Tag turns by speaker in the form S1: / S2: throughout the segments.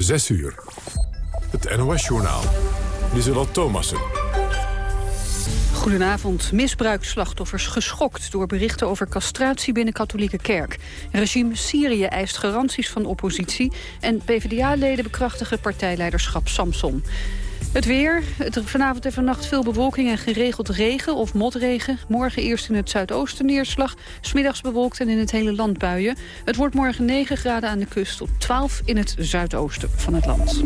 S1: 6 uur. Het NOS-journaal. Lieselot Thomassen.
S2: Goedenavond. Misbruiksslachtoffers geschokt door berichten over castratie binnen katholieke kerk. Regime Syrië eist garanties van oppositie... en PvdA-leden bekrachtigen partijleiderschap Samson. Het weer. Het, vanavond en vannacht veel bewolking en geregeld regen of motregen. Morgen eerst in het zuidoosten neerslag. Smiddags bewolkt en in het hele land buien. Het wordt morgen 9 graden aan de kust tot 12 in het zuidoosten van het land.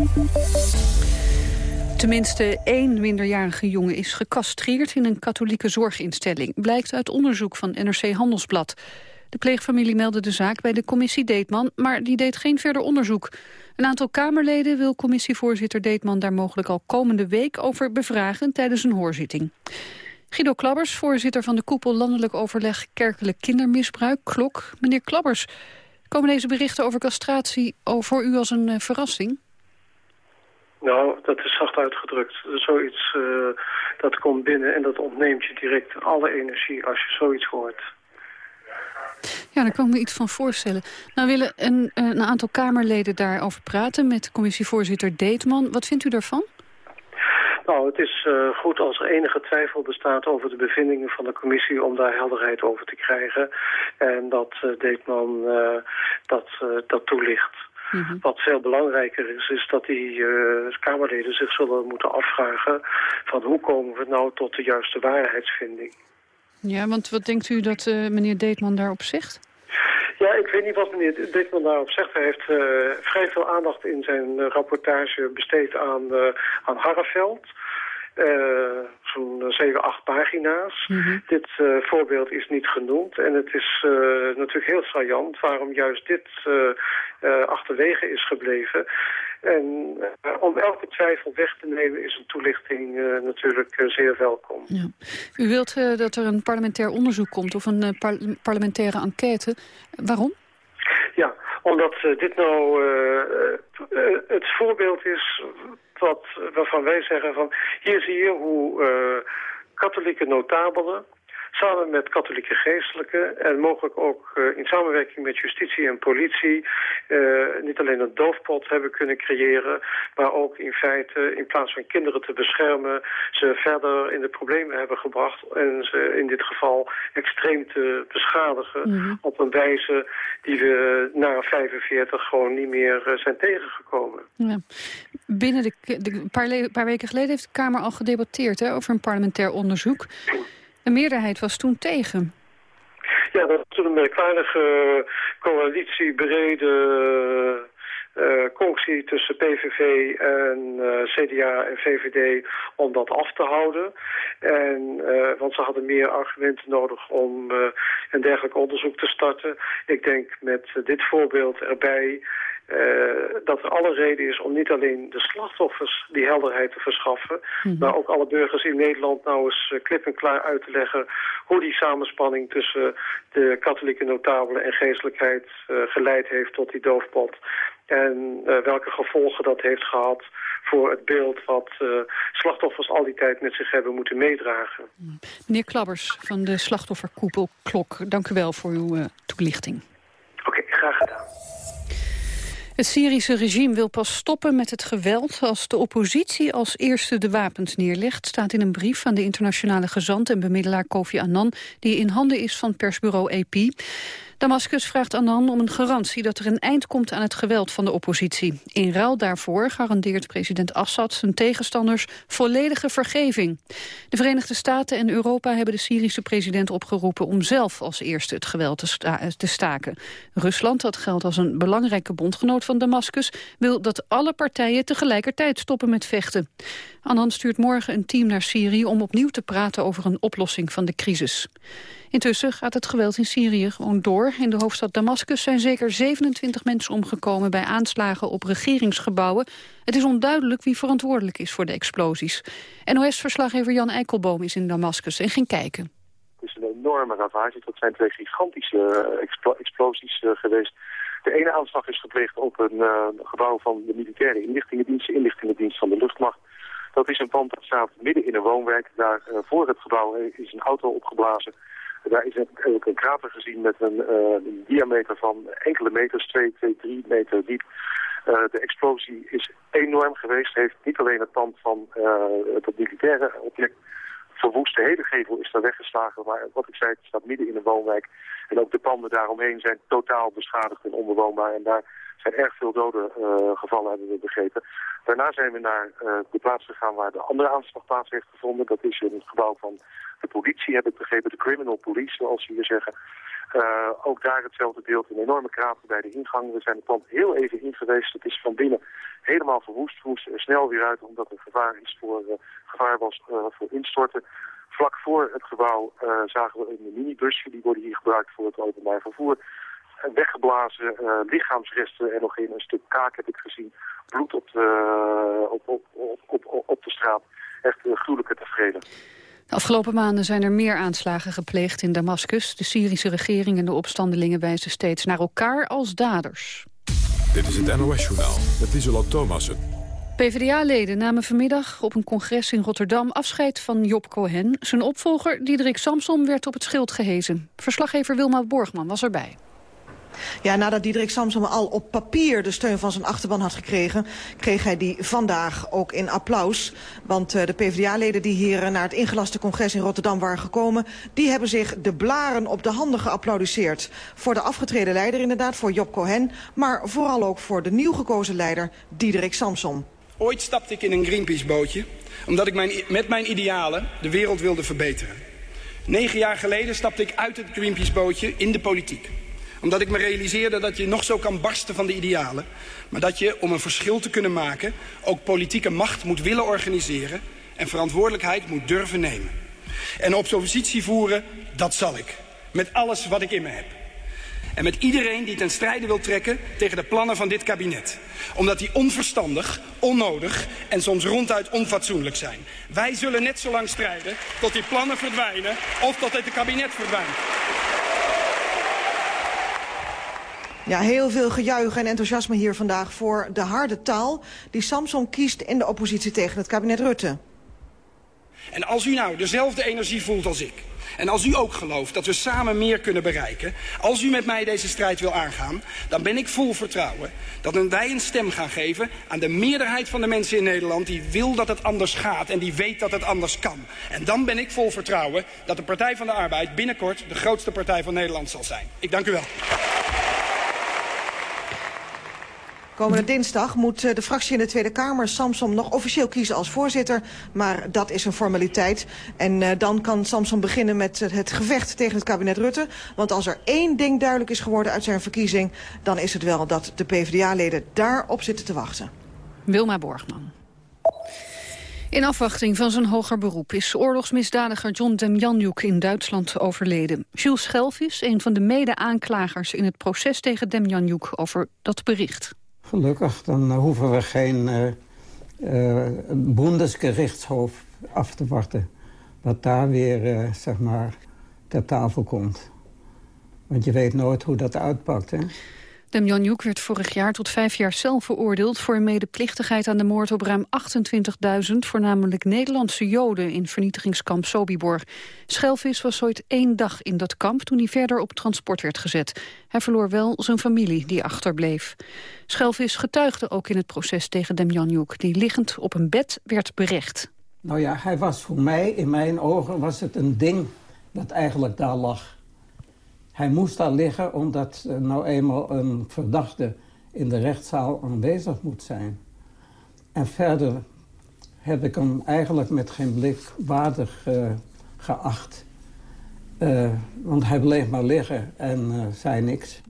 S2: Tenminste één minderjarige jongen is gecastreerd in een katholieke zorginstelling. Blijkt uit onderzoek van NRC Handelsblad. De pleegfamilie meldde de zaak bij de commissie Deetman, maar die deed geen verder onderzoek. Een aantal Kamerleden wil commissievoorzitter Deetman daar mogelijk al komende week over bevragen tijdens een hoorzitting. Guido Klabbers, voorzitter van de koepel Landelijk Overleg Kerkelijk Kindermisbruik, Klok. Meneer Klabbers, komen deze berichten over castratie voor u als een uh, verrassing?
S3: Nou, dat is zacht uitgedrukt. Zoiets, uh, dat komt binnen en dat ontneemt je direct alle energie als je zoiets hoort.
S2: Ja, daar kan ik me iets van voorstellen. Nou willen een, een aantal Kamerleden daarover praten met commissievoorzitter Deetman. Wat vindt u daarvan?
S3: Nou, het is uh, goed als er enige twijfel bestaat over de bevindingen van de commissie om daar helderheid over te krijgen. En dat uh, Deetman uh, dat, dat toelicht. Mm -hmm. Wat veel belangrijker is, is dat die Kamerleden zich zullen moeten afvragen van hoe komen we nou tot de juiste waarheidsvinding.
S2: Ja, want wat denkt u dat uh, meneer Deetman daarop zegt?
S3: Ja, ik weet niet wat meneer Deetman daarop zegt. Hij heeft uh, vrij veel aandacht in zijn uh, rapportage besteed aan, aan Harreveld. Zo'n 7, 8 pagina's. Mm -hmm. Dit voorbeeld is niet genoemd. En het is natuurlijk heel saillant waarom juist dit achterwege is gebleven. En om elke twijfel weg te nemen is een toelichting uh, natuurlijk uh, zeer welkom.
S2: Ja. U wilt dat er een parlementair onderzoek komt of een par parlementaire enquête. Waarom?
S3: Ja, omdat dit nou het voorbeeld is wat, waarvan wij zeggen van... hier zie je hoe katholieke notabelen samen met katholieke geestelijken en mogelijk ook uh, in samenwerking met justitie en politie uh, niet alleen een doofpot hebben kunnen creëren, maar ook in feite in plaats van kinderen te beschermen, ze verder in de problemen hebben gebracht en ze in dit geval extreem te beschadigen mm -hmm. op een wijze die we na 45 gewoon niet meer uh, zijn tegengekomen.
S2: Ja. Binnen de, de paar, paar, weken geleden heeft de Kamer al gedebatteerd hè, over een parlementair onderzoek. De meerderheid was toen tegen.
S3: Ja, dat was een merkwaardige coalitie, brede conctie tussen PVV en uh, CDA en VVD om dat af te houden. En, uh, want ze hadden meer argumenten nodig om een dergelijk onderzoek te starten. Ik denk met dit voorbeeld erbij dat er alle reden is om niet alleen de slachtoffers die helderheid te verschaffen, mm -hmm. maar ook alle burgers in Nederland nou eens uh, klip en klaar uit te leggen hoe die samenspanning tussen de katholieke notabelen en geestelijkheid uh, geleid heeft tot die doofpot. En welke gevolgen dat heeft gehad voor het beeld wat slachtoffers al die tijd met zich hebben moeten meedragen.
S2: Meneer Klabbers van de slachtofferkoepel Klok, dank u wel voor uw toelichting. Het Syrische regime wil pas stoppen met het geweld als de oppositie als eerste de wapens neerlegt, staat in een brief aan de internationale gezant en bemiddelaar Kofi Annan, die in handen is van persbureau AP. Damascus vraagt Annan om een garantie dat er een eind komt aan het geweld van de oppositie. In ruil daarvoor garandeert president Assad zijn tegenstanders volledige vergeving. De Verenigde Staten en Europa hebben de Syrische president opgeroepen om zelf als eerste het geweld te, sta te staken. Rusland, dat geldt als een belangrijke bondgenoot van Damascus, wil dat alle partijen tegelijkertijd stoppen met vechten. Annan stuurt morgen een team naar Syrië om opnieuw te praten over een oplossing van de crisis. Intussen gaat het geweld in Syrië gewoon door. In de hoofdstad Damascus zijn zeker 27 mensen omgekomen bij aanslagen op regeringsgebouwen. Het is onduidelijk wie verantwoordelijk is voor de explosies. NOS-verslaggever Jan Eikelboom is in Damascus en ging kijken.
S4: Het is een enorme ravage. Dat zijn twee gigantische expl explosies uh, geweest. De ene aanslag is gepleegd op een uh, gebouw van de militaire inlichtingendienst, de inlichtingendienst van de luchtmacht. Dat is een pand dat staat midden in een woonwijk. Daar voor het gebouw is een auto opgeblazen. Daar is ook een krater gezien met een, een, diameter van enkele meters, 2, 2, 3 meter diep. de explosie is enorm geweest. Heeft niet alleen het pand van het militaire object verwoest. De hele gevel is daar weggeslagen. Maar wat ik zei, het staat midden in een woonwijk. En ook de panden daaromheen zijn totaal beschadigd en onbewoonbaar. En daar zijn erg veel doden gevallen, hebben we begrepen. Daarna zijn we naar de plaats gegaan waar de andere aanslag plaats heeft gevonden. Dat is in het gebouw van de politie, heb ik begrepen. De criminal police, zoals ze hier zeggen. Uh, ook daar hetzelfde beeld, een enorme krater bij de ingang. We zijn het pand heel even in geweest. Het is van binnen helemaal verwoest. We moesten er snel weer uit, omdat er gevaar, is voor, uh, gevaar was voor instorten. Vlak voor het gebouw zagen we een minibusje. Die worden hier gebruikt voor het openbaar vervoer. Weggeblazen lichaamsresten en nog in een stuk kaak heb ik gezien. Bloed op de, op, op, op, op de straat. Echt gruwelijke tevreden.
S2: De afgelopen maanden zijn er meer aanslagen gepleegd in Damascus. De Syrische regering en de opstandelingen wijzen steeds naar elkaar als daders.
S1: Dit is het NOS-journaal met Isola Thomassen.
S2: PvdA-leden namen vanmiddag op een congres in Rotterdam afscheid van Job Cohen. Zijn opvolger, Diederik Samsom, werd op het schild gehezen. Verslaggever Wilma Borgman was erbij.
S5: Ja, nadat Diederik Samsom al op papier de steun van zijn achterban had gekregen... kreeg hij die vandaag ook in applaus. Want uh, de PvdA-leden die hier uh, naar het ingelaste congres in Rotterdam waren gekomen... die hebben zich de blaren op de handen geapplaudisseerd. Voor de afgetreden leider inderdaad, voor Job Cohen... maar vooral ook voor de nieuw gekozen leider Diederik Samsom.
S6: Ooit stapte ik in een Greenpeace-bootje... omdat ik mijn, met mijn idealen de wereld wilde verbeteren. Negen jaar geleden stapte ik uit het Greenpeace-bootje in de politiek omdat ik me realiseerde dat je nog zo kan barsten van de idealen. Maar dat je, om een verschil te kunnen maken, ook politieke macht moet willen organiseren. En verantwoordelijkheid moet durven nemen. En oppositie voeren, dat zal ik. Met alles wat ik in me heb. En met iedereen die ten strijde wil trekken tegen de plannen van dit kabinet. Omdat die onverstandig, onnodig en soms ronduit onfatsoenlijk zijn. Wij zullen net zo lang strijden tot die plannen verdwijnen of tot het kabinet verdwijnt.
S5: Ja, heel veel gejuich en enthousiasme hier vandaag voor de harde taal... die Samson kiest in de oppositie tegen het kabinet Rutte.
S6: En als u nou dezelfde energie voelt als ik... en als u ook gelooft dat we samen meer kunnen bereiken... als u met mij deze strijd wil aangaan... dan ben ik vol vertrouwen dat wij een stem gaan geven... aan de meerderheid van de mensen in Nederland... die wil dat het anders gaat en die weet dat het anders kan. En dan ben ik vol vertrouwen dat de Partij van de Arbeid... binnenkort de grootste partij van Nederland zal zijn. Ik dank u wel.
S5: Komende dinsdag moet eh, de fractie in de Tweede Kamer Samsom nog officieel kiezen als voorzitter. Maar dat is een formaliteit. En uh, dan kan Samsom beginnen met het gevecht tegen het kabinet Rutte. Want als er één ding duidelijk is geworden uit zijn verkiezing... dan is het wel dat de PvdA-leden daarop zitten te wachten.
S2: Wilma Borgman. In afwachting van zijn hoger beroep is oorlogsmisdadiger John Demjanjuk in Duitsland overleden. Jules Schelvis, een van de mede-aanklagers in het proces tegen Demjanjuk over dat bericht.
S7: Gelukkig, dan eh, hoeven we geen uh, af te wachten. Wat daar weer, zeg maar, ter tafel komt. Want je weet nooit hoe dat uitpakt, hè?
S2: Demjanjuk werd vorig jaar tot vijf jaar cel veroordeeld... voor medeplichtigheid aan de moord op ruim 28.000... voornamelijk Nederlandse Joden in vernietigingskamp Sobibor. Schelvis was ooit één dag in dat kamp toen hij verder op transport werd gezet. Hij verloor wel zijn familie die achterbleef. Schelvis getuigde ook in het proces tegen Demjanjuk... die liggend op een bed werd berecht.
S7: Nou ja, hij was voor mij, in mijn ogen, was het een ding dat eigenlijk daar lag. Hij moest daar liggen omdat nou eenmaal een verdachte in de rechtszaal aanwezig moet zijn. En verder heb ik hem eigenlijk met geen blik waardig uh, geacht. Uh, want hij bleef maar liggen en zei niks.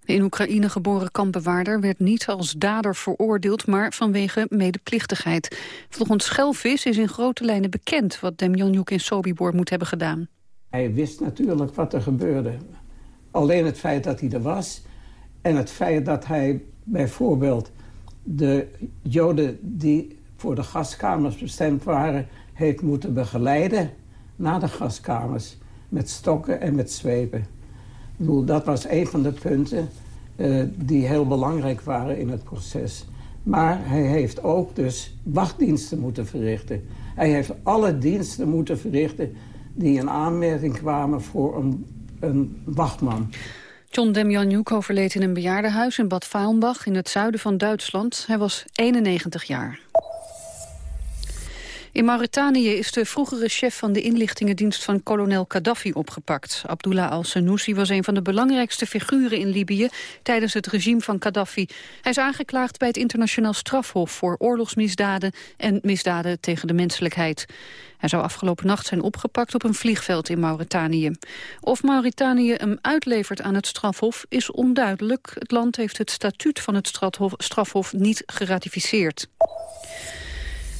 S2: De in Oekraïne geboren kampbewaarder werd niet als dader veroordeeld... maar vanwege medeplichtigheid. Volgens Schelvis is in grote lijnen bekend... wat Demjanjuk in Sobibor moet hebben gedaan.
S7: Hij wist natuurlijk wat er gebeurde. Alleen het feit dat hij er was en het feit dat hij bijvoorbeeld de joden die voor de gaskamers bestemd waren... heeft moeten begeleiden naar de gaskamers met stokken en met zwepen. Dat was een van de punten uh, die heel belangrijk waren in het proces. Maar hij heeft ook dus wachtdiensten moeten verrichten. Hij heeft alle diensten moeten verrichten die in aanmerking kwamen voor een, een wachtman.
S2: John Demjanjuk overleed in een bejaardenhuis in Bad Faumbach in het zuiden van Duitsland. Hij was 91 jaar. In Mauritanië is de vroegere chef van de inlichtingendienst van kolonel Gaddafi opgepakt. Abdullah al-Senussi was een van de belangrijkste figuren in Libië tijdens het regime van Gaddafi. Hij is aangeklaagd bij het internationaal strafhof voor oorlogsmisdaden en misdaden tegen de menselijkheid. Hij zou afgelopen nacht zijn opgepakt op een vliegveld in Mauritanië. Of Mauritanië hem uitlevert aan het strafhof is onduidelijk. Het land heeft het statuut van het strafhof niet geratificeerd.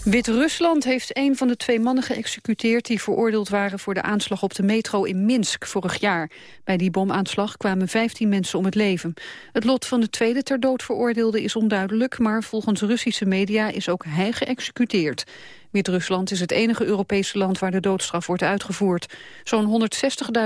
S2: Wit-Rusland heeft een van de twee mannen geëxecuteerd... die veroordeeld waren voor de aanslag op de metro in Minsk vorig jaar. Bij die bomaanslag kwamen 15 mensen om het leven. Het lot van de tweede ter dood veroordeelde is onduidelijk... maar volgens Russische media is ook hij geëxecuteerd. Wit-Rusland is het enige Europese land waar de doodstraf wordt uitgevoerd. Zo'n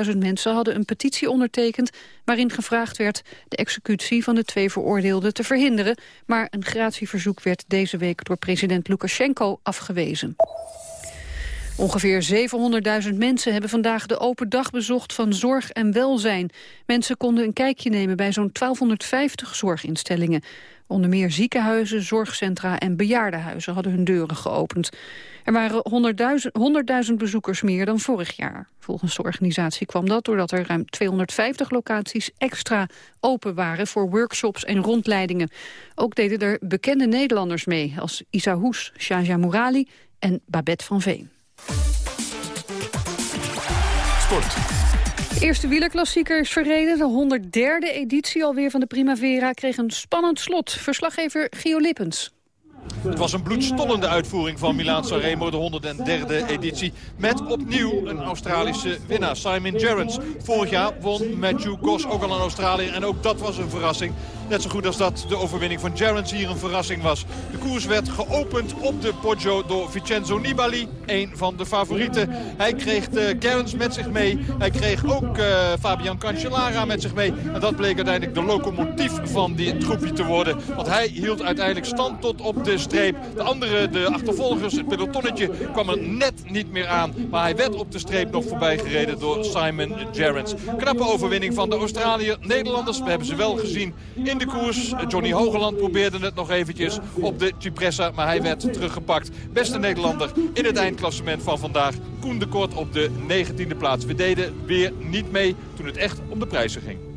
S2: 160.000 mensen hadden een petitie ondertekend... waarin gevraagd werd de executie van de twee veroordeelden te verhinderen. Maar een gratieverzoek werd deze week door president Lukashenko afgewezen. Ongeveer 700.000 mensen hebben vandaag de open dag bezocht van zorg en welzijn. Mensen konden een kijkje nemen bij zo'n 1250 zorginstellingen. Onder meer ziekenhuizen, zorgcentra en bejaardenhuizen hadden hun deuren geopend. Er waren 100.000 bezoekers meer dan vorig jaar. Volgens de organisatie kwam dat doordat er ruim 250 locaties extra open waren voor workshops en rondleidingen. Ook deden er bekende Nederlanders mee, als Isa Hoes, Shaja Mourali en Babette van Veen.
S1: Sport.
S2: De eerste wielerklassieker is verreden. De 103e editie alweer van de Primavera kreeg een spannend slot. Verslaggever Gio Lippens.
S8: Het was een bloedstollende uitvoering van Milaan Sanremo, de 103e editie. Met opnieuw een Australische winnaar, Simon Gerrans. Vorig jaar won Matthew Goss, ook al een Australiër. En ook dat was een verrassing. Net zo goed als dat de overwinning van Gerrans hier een verrassing was. De koers werd geopend op de Poggio door Vincenzo Nibali. Een van de favorieten. Hij kreeg de Gerrans met zich mee. Hij kreeg ook uh, Fabian Cancellara met zich mee. En dat bleek uiteindelijk de locomotief van die troepje te worden. Want hij hield uiteindelijk stand tot op de streep. De andere, de achtervolgers, het pelotonnetje, kwam er net niet meer aan. Maar hij werd op de streep nog voorbij gereden door Simon Gerrans. Knappe overwinning van de Australiër. Nederlanders, we hebben ze wel gezien in de koers. Johnny Hogeland probeerde het nog eventjes op de Cipressa, maar hij werd teruggepakt. Beste Nederlander in het eindklassement van vandaag. Koen de Kort op de 19e plaats. We deden weer niet mee toen het echt om de prijzen ging.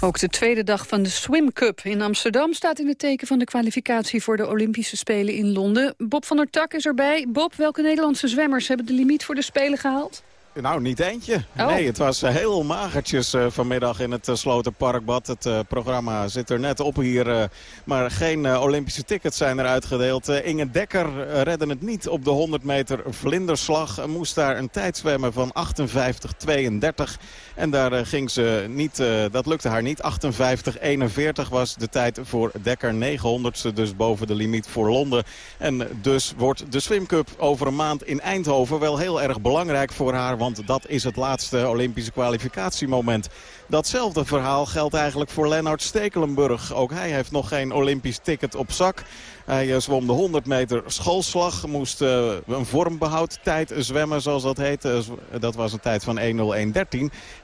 S2: Ook de tweede dag van de Swim Cup in Amsterdam staat in het teken van de kwalificatie voor de Olympische Spelen in Londen. Bob van der Tak is erbij. Bob, welke Nederlandse zwemmers hebben de limiet voor de Spelen gehaald?
S9: Nou, niet eentje.
S2: Oh.
S9: Nee, het was eh, heel magertjes uh, vanmiddag in het uh, Sloterparkbad. Het programma zit er net op hier. maar geen Olympische tickets zijn er uitgedeeld. Inge Dekker redde het niet op de 100 meter vlinderslag. Moest daar een tijd zwemmen van 58-32. En daar ging ze niet, dat lukte haar niet. 58-41 was de tijd voor Dekker. 900ste dus boven de limiet voor Londen. En dus wordt de Swim Cup over een maand in Eindhoven wel heel erg belangrijk voor haar want dat is het laatste Olympische kwalificatiemoment. Datzelfde verhaal geldt eigenlijk voor Lennart Stekelenburg. Ook hij heeft nog geen Olympisch ticket op zak. Hij uh, zwom de 100 meter schoolslag. Moest uh, een vormbehoud tijd zwemmen, zoals dat heet. Uh, dat was een tijd van 1.01.13.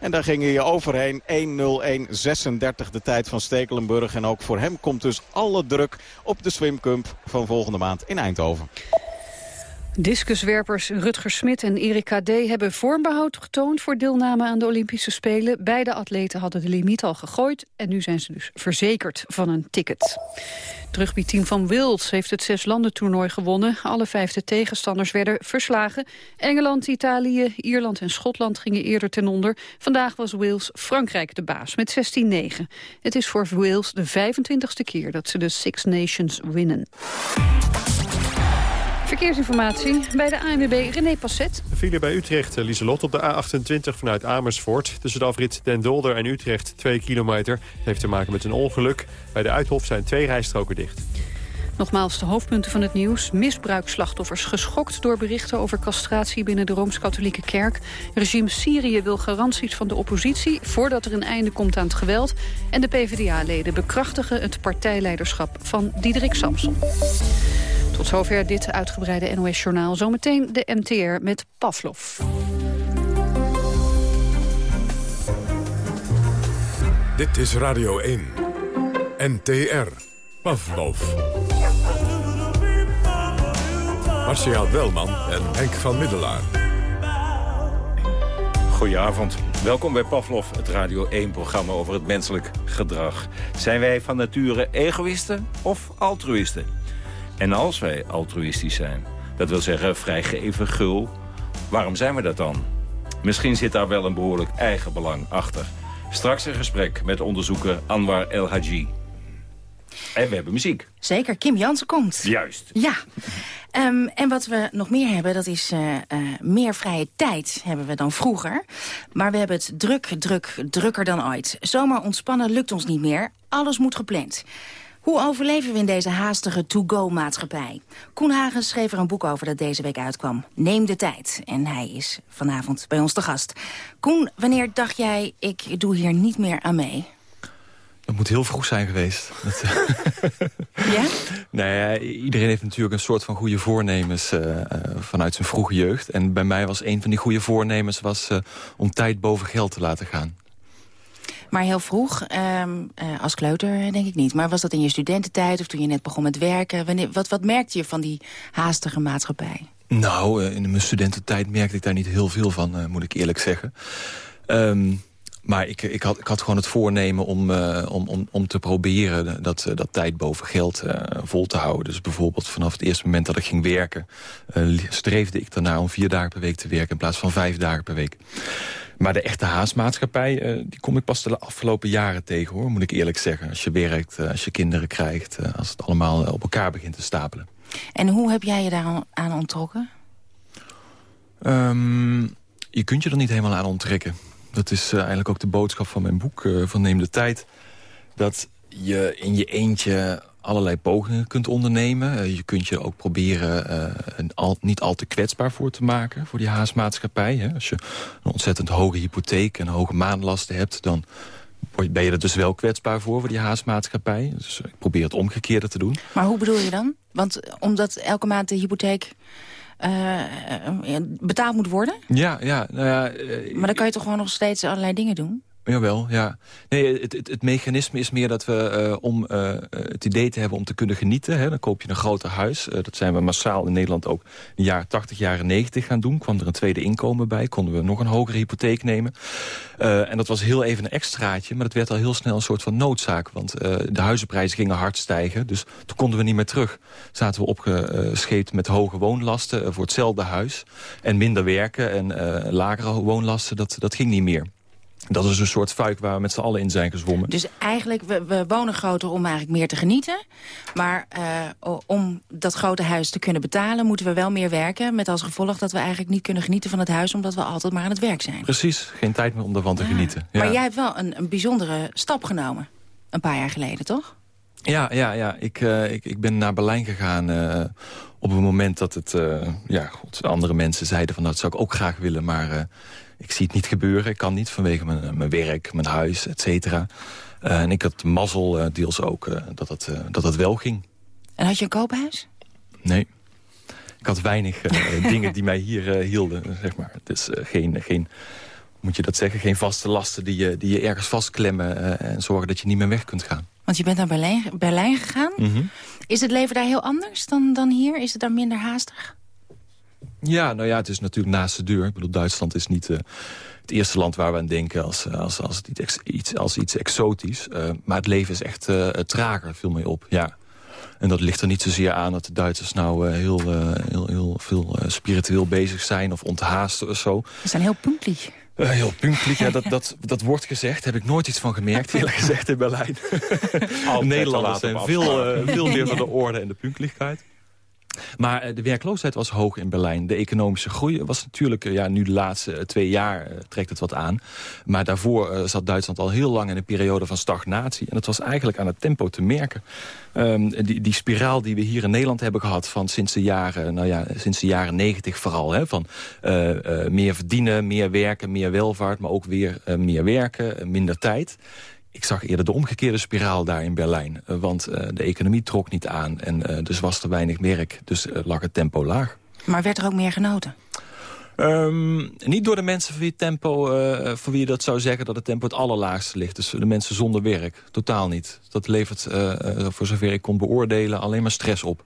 S9: En daar ging hij overheen. 1.01.36 de tijd van Stekelenburg. En ook voor hem komt dus alle druk op de swimcump van volgende maand in Eindhoven.
S2: Discuswerpers Rutger Smit en Erika D. hebben vormbehoud getoond voor deelname aan de Olympische Spelen. Beide atleten hadden de limiet al gegooid en nu zijn ze dus verzekerd van een ticket. Het rugbyteam van Wales heeft het zeslandentoernooi gewonnen. Alle vijfde tegenstanders werden verslagen. Engeland, Italië, Ierland en Schotland gingen eerder ten onder. Vandaag was Wales Frankrijk de baas met 16-9. Het is voor Wales de 25ste keer dat ze de Six Nations winnen. Verkeersinformatie bij de ANWB René Passet.
S10: File bij Utrecht, eh, Lieselot, op de A28 vanuit Amersfoort. Tussen de afrit Den Dolder en Utrecht 2 kilometer. Het heeft te maken met een ongeluk. Bij de Uithof zijn twee rijstroken dicht.
S2: Nogmaals de hoofdpunten van het nieuws. Misbruikslachtoffers geschokt door berichten over castratie binnen de Rooms-Katholieke Kerk. Regime Syrië wil garanties van de oppositie voordat er een einde komt aan het geweld. En de PvdA-leden bekrachtigen het partijleiderschap van Diederik Samson. Tot zover dit uitgebreide NOS-journaal. Zometeen de NTR met Pavlov.
S1: Dit is Radio 1. NTR. Pavlov. Marcia Welman en Henk van Middelaar.
S11: Goedenavond. Welkom bij Pavlov, het Radio 1-programma over het menselijk gedrag. Zijn wij van nature egoïsten of altruïsten? En als wij altruïstisch zijn, dat wil zeggen vrijgeven, gul... waarom zijn we dat dan? Misschien zit daar wel een behoorlijk eigen belang achter. Straks een gesprek met onderzoeker Anwar El Haji. En we hebben muziek.
S12: Zeker, Kim Jansen komt.
S11: Juist.
S12: Ja. Um, en wat we nog meer hebben, dat is uh, uh, meer vrije tijd hebben we dan vroeger. Maar we hebben het druk, druk, drukker dan ooit. Zomaar ontspannen lukt ons niet meer. Alles moet gepland. Hoe overleven we in deze haastige to-go-maatschappij? Koen Hagen schreef er een boek over dat deze week uitkwam. Neem de tijd. En hij is vanavond bij ons te gast. Koen, wanneer dacht jij, ik doe hier niet meer aan mee?
S13: Dat moet heel vroeg zijn geweest. Dat,
S12: ja?
S13: nee, iedereen heeft natuurlijk een soort van goede voornemens uh, uh, vanuit zijn vroege jeugd. En bij mij was een van die goede voornemens was, uh, om tijd boven geld te laten gaan.
S12: Maar heel vroeg, um, als kleuter denk ik niet. Maar was dat in je studententijd of toen je net begon met werken? Wanneer, wat, wat merkte je van die haastige maatschappij?
S13: Nou, in mijn studententijd merkte ik daar niet heel veel van, moet ik eerlijk zeggen. Um, maar ik, ik, had, ik had gewoon het voornemen om, om, om, om te proberen dat, dat tijd boven geld vol te houden. Dus bijvoorbeeld vanaf het eerste moment dat ik ging werken... Uh, streefde ik daarna om vier dagen per week te werken in plaats van vijf dagen per week. Maar de echte haasmaatschappij, die kom ik pas de afgelopen jaren tegen, hoor, moet ik eerlijk zeggen. Als je werkt, als je kinderen krijgt, als het allemaal op elkaar begint te stapelen.
S12: En hoe heb jij je daar aan onttrokken?
S13: Um, je kunt je er niet helemaal aan onttrekken. Dat is eigenlijk ook de boodschap van mijn boek, van Neem de Tijd. Dat je in je eentje allerlei pogingen kunt ondernemen. Uh, je kunt je ook proberen een al, niet al te kwetsbaar voor te maken... voor die haasmaatschappij. Hè. Als je een ontzettend hoge hypotheek en hoge maanlasten hebt... dan ben je er dus wel kwetsbaar voor, voor die haasmaatschappij. Dus ik probeer het omgekeerde te doen.
S12: Maar hoe bedoel je dan? Want omdat elke maand de hypotheek uh, betaald moet worden?
S13: Ja, ja. Nou ja
S12: uh, maar dan kan je toch gewoon nog steeds allerlei dingen doen?
S13: Jawel, ja. Nee, het, het, het mechanisme is meer dat we, uh, om uh, het idee te hebben om te kunnen genieten... Hè, dan koop je een groter huis. Dat zijn we massaal in Nederland ook in de jaren 80, jaren 90 gaan doen. Kwam er een tweede inkomen bij, konden we nog een hogere hypotheek nemen. en dat was heel even een extraatje, maar dat werd al heel snel een soort van noodzaak. Want de huizenprijzen gingen hard stijgen, dus toen konden we niet meer terug. Zaten we opgescheept met hoge woonlasten voor hetzelfde huis. En minder werken en lagere woonlasten, dat, dat ging niet meer. Dat is een soort fuik waar we met z'n allen in zijn gezwommen.
S12: Dus eigenlijk, we, we wonen groter om eigenlijk meer te genieten. Maar uh, om dat grote huis te kunnen betalen... moeten we wel meer werken. Met als gevolg dat we eigenlijk niet kunnen genieten van het huis... omdat we altijd maar aan het werk zijn.
S13: Precies, geen tijd meer om ervan te genieten.
S12: Ja. Maar jij hebt wel een, een bijzondere stap genomen. Een paar jaar geleden, toch?
S13: Ja, ja, ja. Ik, uh, ik, ik ben naar Berlijn gegaan uh, op een moment dat het... Uh, ja, God, andere mensen zeiden van nou, dat zou ik ook graag willen, maar ik zie het niet gebeuren. Ik kan niet vanwege mijn, mijn werk, mijn huis, et cetera. Uh, en ik had mazzel uh, deels ook uh, dat, het, dat het wel ging.
S12: En had je een koophuis?
S13: Nee. Ik had weinig dingen die mij hier hielden, zeg maar. Het is geen, geen, moet je dat zeggen, geen vaste lasten die je, die je ergens vastklemmen... en zorgen dat je niet meer weg kunt gaan.
S12: Want je bent naar Berlijn, Berlijn gegaan.
S13: Mm -hmm.
S12: Is het leven daar heel anders dan, dan hier? Is het daar minder haastig?
S13: Ja, nou ja, het is natuurlijk naast de deur. Ik bedoel, Duitsland is niet uh, het eerste land waar we aan denken als, als, als, iets, iets, als iets exotisch. Uh, maar het leven is echt uh, trager, viel mij op, ja. En dat ligt er niet zozeer aan dat de Duitsers nou heel, heel, heel veel spiritueel bezig zijn... of onthaast of zo.
S12: Ze zijn heel puntelijk.
S13: Uh, heel puntelijk, ja, dat, dat, dat wordt gezegd. Heb ik nooit iets van gemerkt, eerlijk gezegd, in Berlijn. de Nederlanders zijn veel, uh, veel meer van de orde en de puntelijkheid. Maar de werkloosheid was hoog in Berlijn. De economische groei was natuurlijk, ja, nu de laatste twee jaar trekt het wat aan. Maar daarvoor zat Duitsland al heel lang in een periode van stagnatie. En dat was eigenlijk aan het tempo te merken. Um, die, die spiraal die we hier in Nederland hebben gehad van sinds de jaren, nou ja, sinds de jaren negentig vooral. Hè, van meer verdienen, meer werken, meer welvaart, maar ook weer meer werken, minder tijd ik zag eerder de omgekeerde spiraal daar in Berlijn. Uh, want uh, de economie trok niet aan en dus was er weinig werk. Dus lag het tempo laag.
S12: Maar werd er ook meer genoten?
S13: Um, niet door de mensen voor wie, tempo, uh, voor wie je dat zou zeggen dat het tempo het allerlaagste ligt. Dus de mensen zonder werk. Totaal niet. Dat levert, uh, voor zover ik kon beoordelen, alleen maar stress op.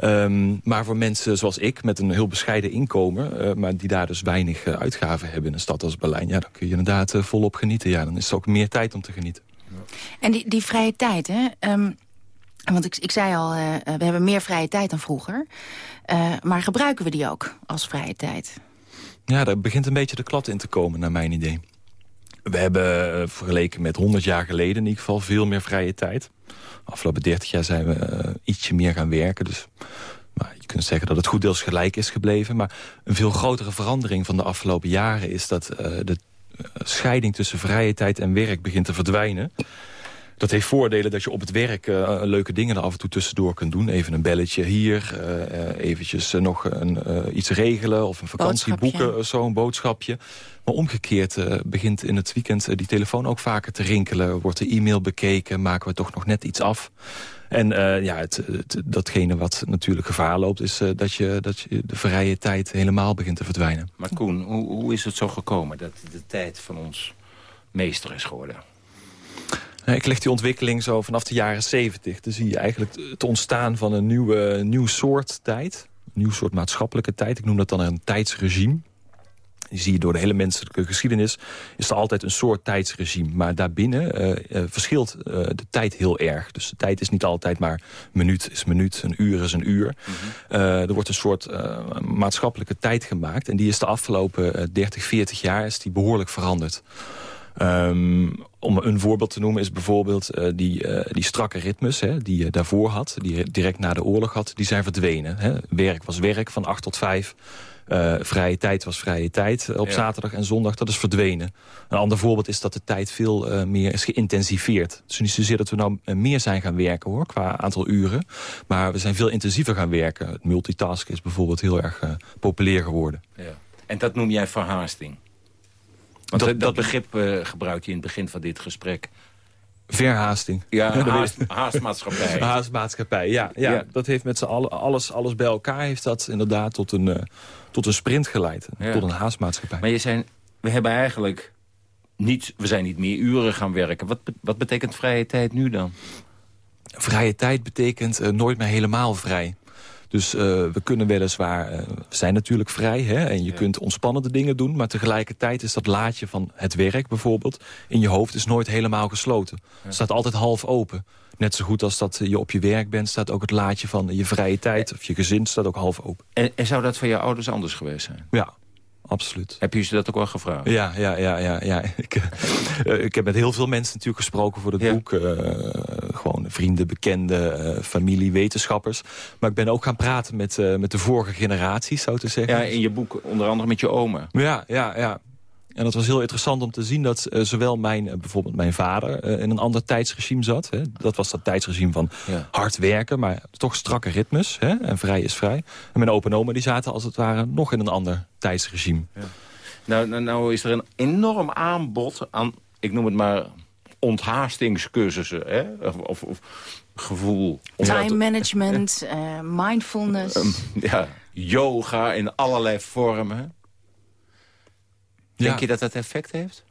S13: Um, maar voor mensen zoals ik, met een heel bescheiden inkomen... Uh, maar die daar dus weinig uh, uitgaven hebben in een stad als Berlijn... ja, dan kun je inderdaad uh, volop genieten. Ja, dan is er ook meer tijd om te genieten.
S12: En die, die vrije tijd, hè? Um, want ik, ik zei al, we hebben meer vrije tijd dan vroeger. maar gebruiken we die ook als vrije tijd?
S13: Ja, daar begint een beetje de klad in te komen, naar mijn idee. We hebben vergeleken met 100 jaar geleden in ieder geval veel meer vrije tijd afgelopen 30 jaar zijn we uh, ietsje meer gaan werken. Dus maar je kunt zeggen dat het goed deels gelijk is gebleven. Maar een veel grotere verandering van de afgelopen jaren... is dat uh, de eh, scheiding tussen vrije tijd en werk begint te verdwijnen. Dat heeft voordelen dat je op het werk uh, leuke dingen er af en toe tussendoor kunt doen. Even een belletje hier, uh, eventjes nog een, iets regelen... of een vakantie boeken, zo'n boodschapje. Maar omgekeerd uh, begint in het weekend uh, die telefoon ook vaker te rinkelen. Wordt de e-mail bekeken, maken we toch nog net iets af. En uh, ja, het, het, datgene wat natuurlijk gevaar loopt... is dat, je, dat je de vrije tijd helemaal begint te verdwijnen.
S11: Maar Koen, hoe, hoe is het zo gekomen dat de tijd van ons meester is geworden?
S13: Ik leg die ontwikkeling zo vanaf de jaren 70. Dan zie je eigenlijk het ontstaan van een nieuwe, nieuw soort tijd. Een nieuw soort maatschappelijke tijd. Ik noem dat dan een tijdsregime. Die zie je door de hele menselijke geschiedenis... is er altijd een soort tijdsregime. Maar daarbinnen uh, uh, verschilt uh, de tijd heel erg. Dus de tijd is niet altijd maar minuut is minuut, een uur is een uur. Mm -hmm. er wordt een soort maatschappelijke tijd gemaakt. En die is de afgelopen 30, 40 jaar is die behoorlijk veranderd. Um, om een voorbeeld te noemen is bijvoorbeeld uh, die, uh, die strakke ritmes... Hè, die je daarvoor had, die je direct na de oorlog had, die zijn verdwenen. Hè. Werk was werk van 8 tot 5. Uh, vrije tijd was vrije tijd op ja. zaterdag en zondag. Dat is verdwenen. Een ander voorbeeld is dat de tijd veel uh, meer is geïntensiveerd. Dus niet zozeer dat we nou meer zijn gaan werken hoor, qua aantal uren. Maar we zijn veel intensiever gaan werken. Het multitasken is bijvoorbeeld heel erg uh, populair geworden.
S11: Ja. En dat noem jij verhaasting? Want dat, dat begrip uh, gebruik je in het begin van dit gesprek.
S13: Verhaasting.
S11: Ja, haast, haastmaatschappij.
S13: haastmaatschappij, ja, ja, ja. Dat heeft met z'n allen, alles, alles bij elkaar heeft dat inderdaad tot een, uh, tot een sprint geleid. Ja. Tot een haastmaatschappij.
S11: Maar je zijn, we hebben eigenlijk niet, we zijn niet meer uren gaan werken. Wat, wat betekent vrije tijd nu dan?
S13: Vrije tijd betekent uh, nooit meer helemaal vrij. Dus uh, we kunnen weliswaar, uh, we zijn natuurlijk vrij hè, en je ja. kunt ontspannende dingen doen. Maar tegelijkertijd is dat laadje van het werk bijvoorbeeld in je hoofd is nooit helemaal gesloten. Ja. Het staat altijd half open. Net zo goed als dat je op je werk bent, staat ook het laadje van je vrije tijd of je gezin staat ook half open.
S11: En, en zou dat voor je ouders anders geweest zijn?
S13: Ja, absoluut.
S11: Heb je ze dat ook wel gevraagd?
S13: Ja, ja, ja, ja. ja. Ik, uh, ik heb met heel veel mensen natuurlijk gesproken voor het ja. boek. Uh, gewoon vrienden, bekenden, uh, familie, wetenschappers. Maar ik ben ook gaan praten met, met de vorige generaties, zo te zeggen.
S11: Ja, in je boek onder andere met je oma.
S13: Ja, ja, ja. En dat was heel interessant om te zien dat uh, zowel mijn, uh, bijvoorbeeld mijn vader uh, in een ander tijdsregime zat. Hè. Dat was dat tijdsregime van ja. hard werken, maar toch strakke ritmes. Hè. En vrij is vrij. En mijn opa en oma die zaten als het ware nog in een ander tijdsregime. Ja.
S11: Nou, nou, nou is er een enorm aanbod aan, ik noem het maar, onthaastingscursussen. Hè? Of, of, of gevoel.
S12: Time management, mindfulness.
S11: Um, ja, yoga in allerlei vormen. Denk ja. je dat dat effect heeft?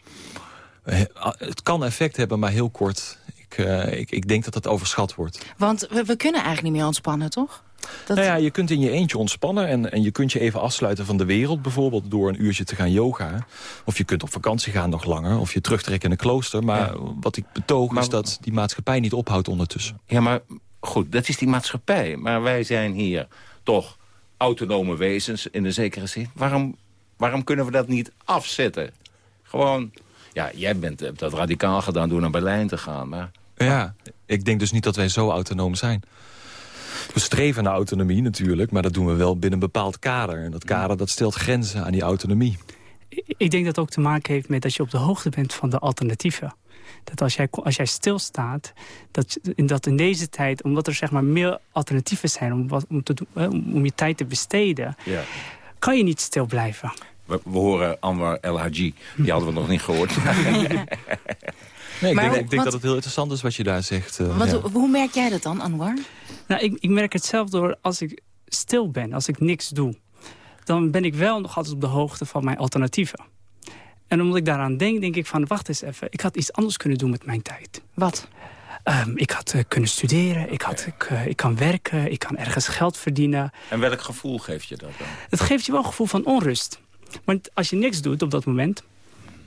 S13: Het kan effect hebben, maar heel kort. Ik, uh, ik, ik denk dat het overschat wordt.
S12: Want we, we, kunnen eigenlijk niet meer ontspannen, toch?
S13: Dat... Nou ja, je kunt in je eentje ontspannen en, en je kunt je even afsluiten van de wereld. Bijvoorbeeld door een uurtje te gaan yoga. Of je kunt op vakantie gaan nog langer. Of je terugtrekken in een klooster. Maar ja. wat ik betoog maar, is dat die maatschappij niet ophoudt ondertussen.
S11: Ja, maar goed, dat is die maatschappij. Maar wij zijn hier toch autonome wezens in een zekere zin. Waarom Waarom kunnen we dat niet afzetten? Gewoon, ja, jij bent, hebt dat radicaal gedaan door naar Berlijn te gaan. Maar...
S13: Ja, ik denk dus niet dat wij zo autonoom zijn. We streven naar autonomie natuurlijk, maar dat doen we wel binnen een bepaald kader. En dat kader dat stelt grenzen aan die autonomie.
S14: Ik denk dat het ook te maken heeft met dat je op de hoogte bent van de alternatieven. Dat als jij, als jij stilstaat, dat, dat in deze tijd, omdat er zeg maar meer alternatieven zijn om, wat, om, te, om je tijd te besteden, ja. kan je niet stil blijven.
S11: We, we, horen Anwar El Haji. Die hadden we nog niet gehoord.
S13: Nee, ik maar, denk, ik denk dat het heel interessant is wat je daar zegt. Uh,
S12: wat,
S13: ja.
S12: Hoe merk jij dat dan, Anwar?
S14: Nou, ik, ik merk het zelf door als ik stil ben, als ik niks doe. dan ben ik wel nog altijd op de hoogte van mijn alternatieven. En omdat ik daaraan denk, denk ik van, wacht eens even. Ik had iets anders kunnen doen met mijn tijd.
S12: Wat?
S14: Um, ik had uh, kunnen studeren, ik, had, ik, uh, ik, kan werken, ik kan ergens geld verdienen.
S11: En welk gevoel geeft je dat dan?
S14: Het geeft je wel een gevoel van onrust. Want als je niks doet op dat moment,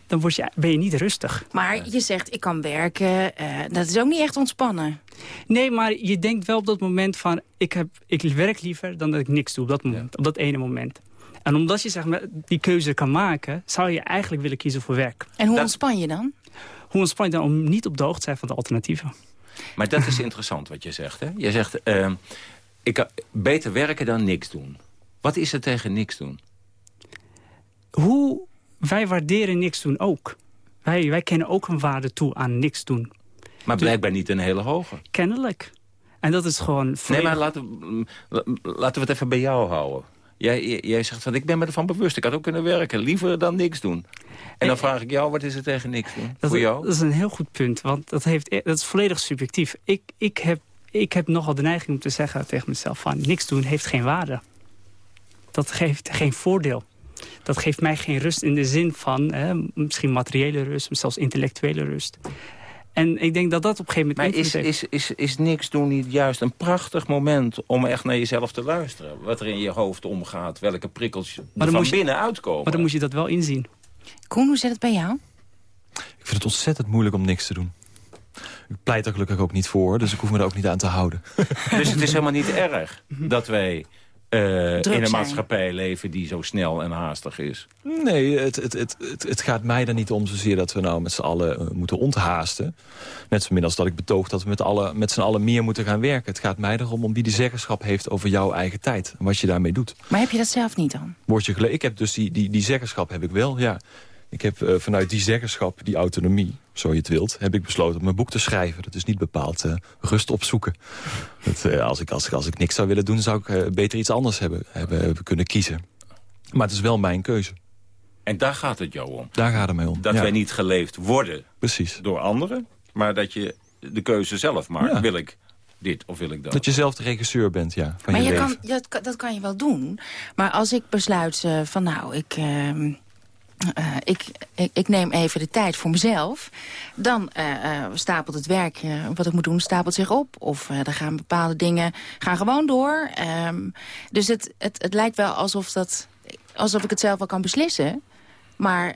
S14: dan word je, ben je niet rustig.
S12: Maar je zegt, ik kan werken, uh, dat is ook niet echt ontspannen.
S14: Nee, maar je denkt wel op dat moment van... ik, heb, ik werk liever dan dat ik niks doe op dat moment, ja. op dat ene moment. En omdat je zeg maar, die keuze kan maken... zou je eigenlijk willen kiezen voor werk.
S12: En hoe
S14: dat,
S12: ontspan je dan?
S14: Hoe ontspan je dan om niet op de hoogte te zijn van de alternatieven?
S11: Maar dat is interessant wat je zegt. Hè? Je zegt, uh, ik kan beter werken dan niks doen. Wat is er tegen niks doen?
S14: Hoe wij waarderen niks doen ook. Wij, wij kennen ook een waarde toe aan niks doen.
S11: Maar blijkbaar niet een hele hoge.
S14: Kennelijk. En dat is gewoon...
S11: Nee, maar laten, laten we het even bij jou houden. Jij, jij zegt van, ik ben me ervan bewust. Ik had ook kunnen werken. Liever dan niks doen. En dan vraag ik jou, wat is er tegen niks doen?
S14: Dat,
S11: voor jou?
S14: Dat is een heel goed punt. Want dat, heeft, dat is volledig subjectief. Ik, ik, heb, ik heb nogal de neiging om te zeggen tegen mezelf van... niks doen heeft geen waarde. Dat geeft geen voordeel. Dat geeft mij geen rust in de zin van hè, misschien materiële rust, zelfs intellectuele rust. En ik denk dat dat op een gegeven moment...
S11: Maar is, is, is, is niks doen niet juist een prachtig moment om echt naar jezelf te luisteren? Wat er in je hoofd omgaat, welke prikkels er van binnen uitkomen.
S14: Maar dan moet je dat wel inzien.
S12: Koen, hoe zit het bij jou?
S13: Ik vind het ontzettend moeilijk om niks te doen. Ik pleit er gelukkig ook niet voor, dus ik hoef me er ook niet aan te houden.
S11: Dus het is helemaal niet erg dat wij in een maatschappij leven die zo snel en haastig is.
S13: Nee, het, het, het, het, het gaat mij er niet om zozeer dat we nou met z'n allen uh, moeten onthaasten. Net zo min als dat ik betoog dat we met, alle, met z'n allen meer moeten gaan werken. Het gaat mij erom om wie de zeggenschap heeft over jouw eigen tijd. En wat je daarmee doet.
S12: Maar heb je dat zelf niet dan?
S13: Word je ik heb dus die, die, die zeggenschap heb ik wel, ja. Ik heb uh, vanuit die zeggenschap, die autonomie, zo je het wilt... heb ik besloten om mijn boek te schrijven. Dat is niet bepaald uh, rust opzoeken. Dat, uh, als, ik, als, ik, als ik niks zou willen doen, zou ik beter iets anders hebben, hebben, hebben, kunnen kiezen. Maar het is wel mijn keuze.
S11: En daar gaat het jou om?
S13: Daar gaat het mij om,
S11: Dat
S13: ja.
S11: wij niet geleefd worden
S13: Precies.
S11: door anderen... maar dat je de keuze zelf maakt.
S13: Ja.
S11: Wil ik dit of wil ik dat?
S13: Dat je zelf de regisseur bent, ja, van
S12: maar
S13: je,
S12: je
S13: leven.
S12: kan, dat, dat kan je wel doen. Maar als ik besluit uh, van nou, ik... Uh, uh, ik, ik, neem even de tijd voor mezelf. Dan uh, stapelt het werk wat ik moet doen, stapelt zich op. Of er gaan bepaalde dingen gaan gewoon door. Um, dus het, het, het lijkt wel alsof, dat, alsof ik het zelf wel kan beslissen. Maar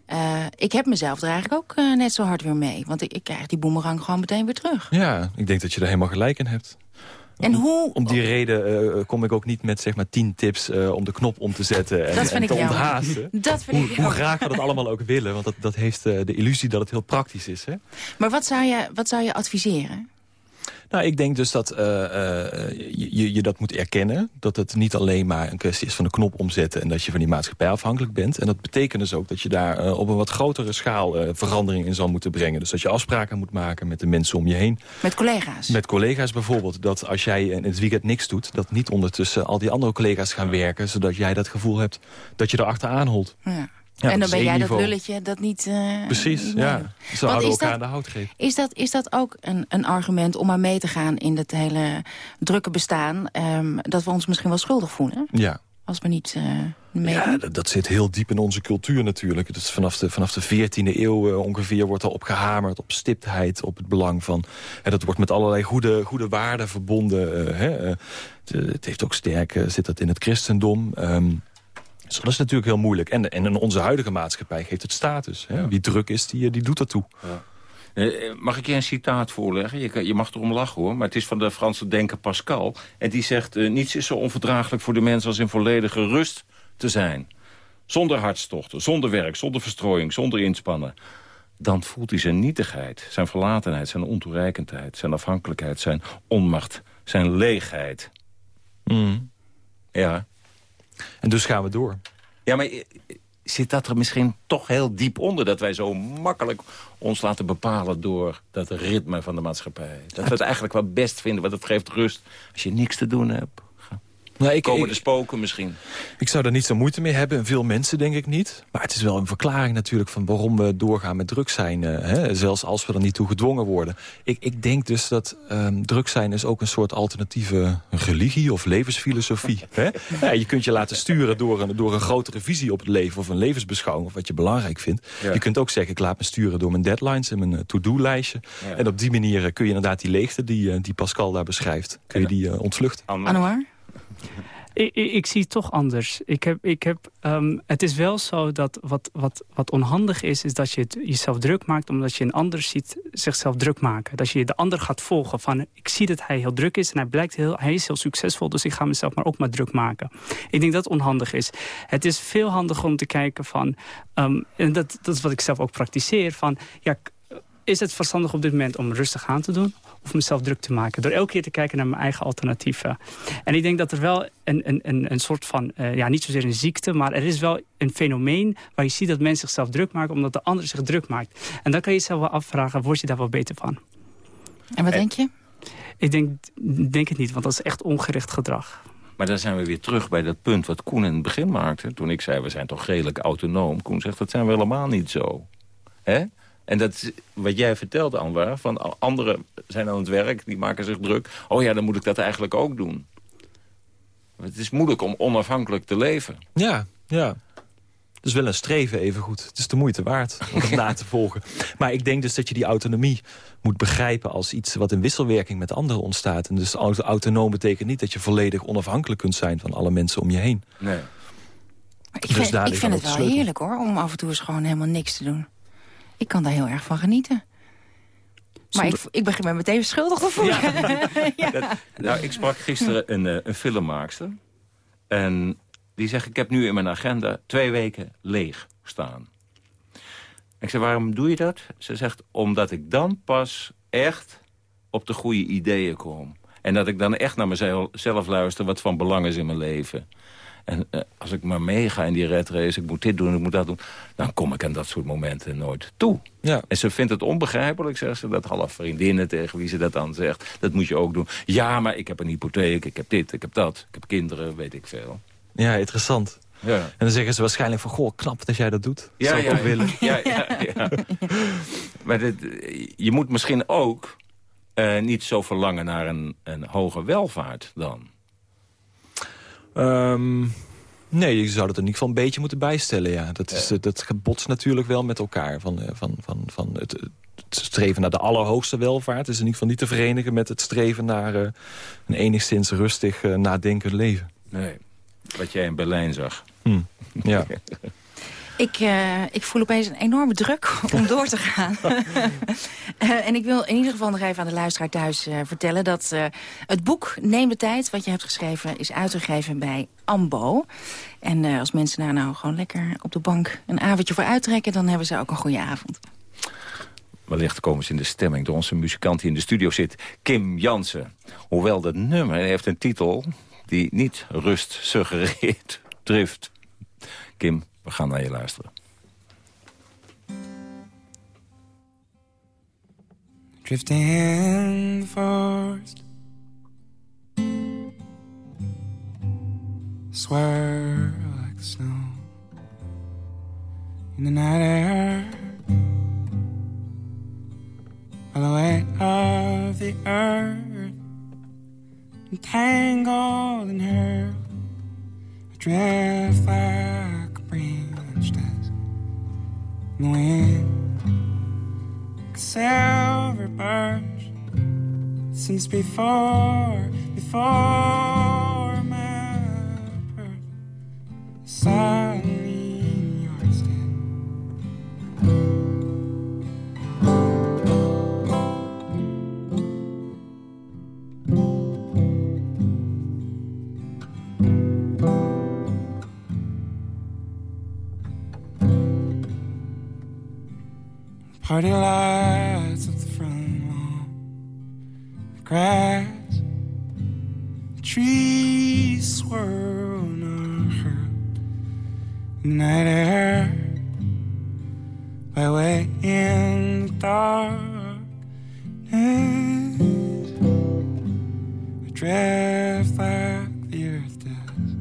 S12: ik heb mezelf er eigenlijk ook net zo hard weer mee. Want ik, ik krijg die boemerang gewoon meteen weer terug.
S13: Ja, ik denk dat je er helemaal gelijk in hebt.
S12: En hoe...
S13: Om die reden uh, kom ik ook niet met zeg maar tien tips uh, om de knop om te zetten en,
S12: dat vind
S13: en te
S12: ik
S13: onthaasten.
S12: Dat vind
S13: hoe,
S12: ik
S13: hoe graag we dat allemaal ook willen, want dat, dat heeft uh, de illusie dat het heel praktisch is. Hè?
S12: Maar wat zou je, wat zou je adviseren?
S13: Nou, ik denk dus dat uh, uh, je, je dat moet erkennen. Dat het niet alleen maar een kwestie is van een knop omzetten... en dat je van die maatschappij afhankelijk bent. En dat betekent dus ook dat je daar uh, op een wat grotere schaal verandering in zal moeten brengen. Dus dat je afspraken moet maken met de mensen om je heen.
S12: Met collega's?
S13: Met collega's bijvoorbeeld. Dat als jij in het weekend niks doet... dat niet ondertussen al die andere collega's gaan werken... zodat jij dat gevoel hebt dat je er achteraan holt.
S12: Ja. Ja, en dan ben jij dat lulletje dat niet... Uh,
S13: Precies, ja. Zo houden elkaar aan de hout geven.
S12: Is dat, is dat ook een, een argument om aan mee te gaan in het hele drukke bestaan? Um, dat we ons misschien wel schuldig voelen?
S13: Ja.
S12: Als we niet uh, mee
S13: Ja, dat, dat, zit heel diep in onze cultuur natuurlijk. Dus vanaf de, vanaf de 14e eeuw uh, ongeveer wordt er op gehamerd... op stiptheid, op het belang van... En dat wordt met allerlei goede, goede waarden verbonden. Hè. Het, het, heeft ook sterk, zit dat in het christendom... Um, dus dat is natuurlijk heel moeilijk. En, en in onze huidige maatschappij geeft het status. Hè? Ja. Wie druk is, die, die doet dat toe.
S11: Ja. Mag ik je een citaat voorleggen? Je, je mag erom lachen hoor, maar het is van de Franse denker Pascal. En die zegt, uh, niets is zo onverdraaglijk voor de mens als in volledige rust te zijn. Zonder hartstochten, zonder werk, zonder verstrooiing, zonder inspannen. Dan voelt hij zijn nietigheid, zijn verlatenheid, zijn ontoereikendheid... zijn afhankelijkheid, zijn onmacht, zijn leegheid.
S13: Mm.
S11: Ja.
S13: En dus gaan we door.
S11: Ja, maar zit dat er misschien toch heel diep onder... dat wij zo makkelijk ons laten bepalen door dat ritme van de maatschappij? Dat we het eigenlijk wel best vinden, want het geeft rust als je niks te doen hebt. Nou, ik, Komen de spoken misschien?
S13: Ik zou daar niet zo moeite mee hebben. Veel mensen denk ik niet. Maar het is wel een verklaring natuurlijk van waarom we doorgaan met drugs zijn. Uh, hè? Zelfs als we er niet toe gedwongen worden. Ik, ik denk dus dat um, drugs zijn is ook een soort alternatieve religie of levensfilosofie. hè? Ja, je kunt je laten sturen door een, door een grotere visie op het leven of een levensbeschouwing of wat je belangrijk vindt. Je kunt ook zeggen ik laat me sturen door mijn deadlines en mijn uh, to-do-lijstje. En op die manier uh, kun je inderdaad die leegte die, die Pascal daar beschrijft, kun je die ontvluchten.
S12: Anouar?
S14: Ik, ik, zie het toch anders. Ik heb, ik heb, um, het is wel zo dat wat, wat, wat onhandig is... is dat je het jezelf druk maakt omdat je een ander ziet zichzelf druk maken. Dat je de ander gaat volgen van... ik zie dat hij heel druk is en hij blijkt heel, hij is heel succesvol... dus ik ga mezelf maar ook maar druk maken. Ik denk dat het onhandig is. Het is veel handiger om te kijken van... Um, en dat, dat is wat ik zelf ook praktiseer... van ja, is het verstandig op dit moment om rustig aan te doen of mezelf druk te maken. Door elke keer te kijken naar mijn eigen alternatieven. En ik denk dat er wel een, een, een soort van, uh, ja, niet zozeer een ziekte... maar er is wel een fenomeen waar je ziet dat mensen zichzelf druk maken... omdat de ander zich druk maakt. En dan kan je jezelf wel afvragen, word je daar wel beter van?
S12: En wat denk je?
S14: Ik denk, denk het niet, want dat is echt ongericht gedrag.
S11: Maar dan zijn we weer terug bij dat punt wat Koen in het begin maakte. Toen ik zei, we zijn toch redelijk autonoom. Koen zegt, dat zijn we helemaal niet zo. Hè? En dat is wat jij vertelde, Anwar. Van anderen zijn aan het werk, die maken zich druk. Oh ja, dan moet ik dat eigenlijk ook doen. Het is moeilijk om onafhankelijk te leven.
S13: Ja, ja. Het is wel een streven even goed. Het is de moeite waard om het na te volgen. Maar ik denk dus dat je die autonomie moet begrijpen... als iets wat in wisselwerking met anderen ontstaat. En dus autonoom betekent niet dat je volledig onafhankelijk kunt zijn... van alle mensen om je heen.
S11: Nee.
S12: ik dus vind, ik vind het wel heerlijk hoor, om af en toe eens gewoon helemaal niks te doen. Ik kan daar heel erg van genieten. Maar ik, ik begin me meteen schuldig te voelen.
S11: Ja. nou, ik sprak gisteren een, uh, een filmmaakster. En die zegt, ik heb nu in mijn agenda twee weken leeg staan. Ik zei, waarom doe je dat? Ze zegt, omdat ik dan pas echt op de goede ideeën kom. En dat ik dan echt naar mezelf luister wat van belang is in mijn leven. En uh, als ik maar meega in die red race, ik moet dit doen, ik moet dat doen... dan kom ik aan dat soort momenten nooit toe. Ja. En ze vindt het onbegrijpelijk, zegt ze, dat half vriendinnen tegen wie ze dat dan zegt. Dat moet je ook doen. Ja, maar ik heb een hypotheek, ik heb dit, ik heb dat. Ik heb kinderen, weet ik veel.
S13: Ja, interessant. Ja. En dan zeggen ze waarschijnlijk van, goh, knap dat jij dat doet.
S11: Ja,
S13: Zou
S11: ik
S13: ook willen.
S11: Ja, ja, ja. maar dit, je moet misschien ook uh, niet zo verlangen naar een, een hoge welvaart dan.
S13: Um, nee, je zou het in ieder geval een beetje moeten bijstellen. Ja. Dat, is, dat botst natuurlijk wel met elkaar. Van, eh, van, van, van het, het, streven naar de allerhoogste welvaart... is in ieder geval niet te verenigen met het streven naar uh, een enigszins rustig uh, nadenkend leven.
S11: Nee, wat jij in Berlijn zag.
S13: Hm. Ja.
S12: Ik, uh, ik voel opeens een enorme druk om door te gaan. uh, en ik wil in ieder geval nog even aan de luisteraar thuis uh, vertellen... dat het boek Neem de Tijd, wat je hebt geschreven... is uitgegeven bij AMBO. En als mensen daar nou gewoon lekker op de bank een avondje voor uittrekken... dan hebben ze ook een goede avond.
S11: Wellicht komen ze in de stemming door onze muzikant die in de studio zit, Kim Jansen. Hoewel dat nummer heeft een titel die niet rust suggereert, drift. Kim, we gaan naar je luisteren.
S15: Drifting in forest. Swirl like snow. In the night air. By the weight of the earth. Entangled in her. Drift like estás no end. Cause every bird since before, before. Party lights at the front lawn. The grass, the trees swirl in our hurt. Night air, by way in the darkness. I drift like the earth does.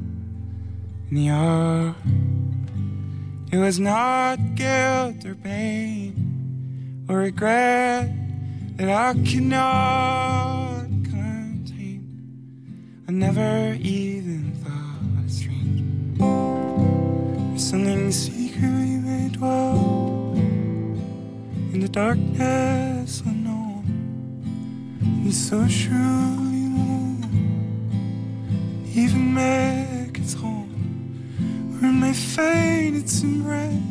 S15: in the yard. It was not guilt or pain or regret that I cannot contain. I never even thought it strange. There's something secretly may dwell in the darkness unknown. And so surely known, even make its home where my faint its embrace.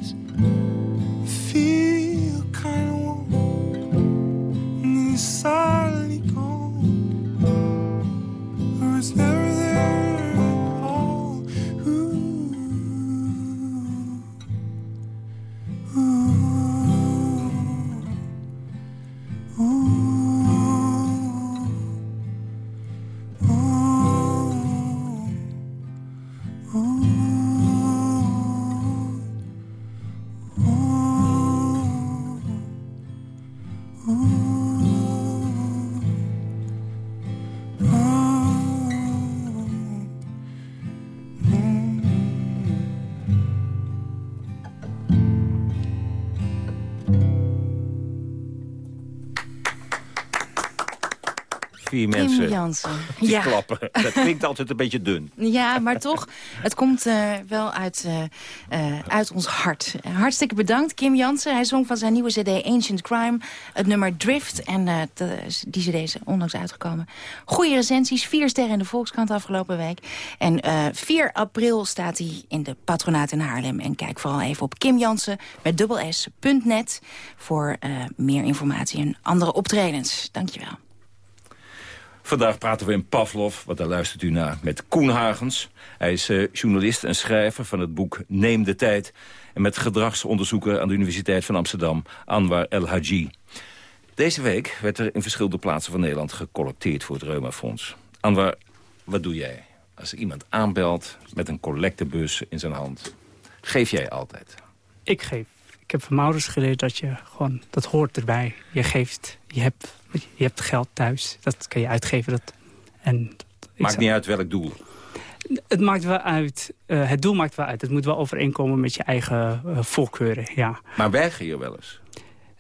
S11: Vier
S12: Kim
S11: mensen
S12: Jansen. Ja.
S11: klappen. Dat klinkt altijd een beetje dun.
S12: Ja, maar toch, het komt eh, wel uit, eh, eh, uit ons hart. Hartstikke bedankt, Kim Jansen. Hij zong van zijn nieuwe cd Ancient Crime het nummer Drift. En die cd is onlangs uitgekomen. Goeie recensies, vier sterren in de Volkskrant afgelopen week. En eh 4 april staat hij in de patronaat in Haarlem. En kijk vooral even op kimjansen met dubbel s.net voor meer informatie en andere optredens. Dankjewel.
S11: Vandaag praten we in Pavlov, wat daar luistert u naar, met Koen Hagens. Hij is eh, journalist en schrijver van het boek Neem de Tijd... en met gedragsonderzoeker aan de Universiteit van Amsterdam, Anwar El Haji. Deze week werd er in verschillende plaatsen van Nederland gecollecteerd voor het Reumafonds. Anwar, wat doe jij als iemand aanbelt met een collectebus in zijn hand? Geef jij altijd?
S14: Ik geef. Ik heb van mijn ouders geleerd dat je gewoon, dat hoort erbij. Je geeft, je hebt, je hebt geld thuis. Dat kan je uitgeven. Dat, en
S11: Maakt
S14: zou-
S11: niet uit welk doel.
S14: Het maakt wel uit. eh, het doel maakt wel uit. Het moet wel overeenkomen met je eigen eh, voorkeuren, ja.
S11: Maar weiger je wel eens?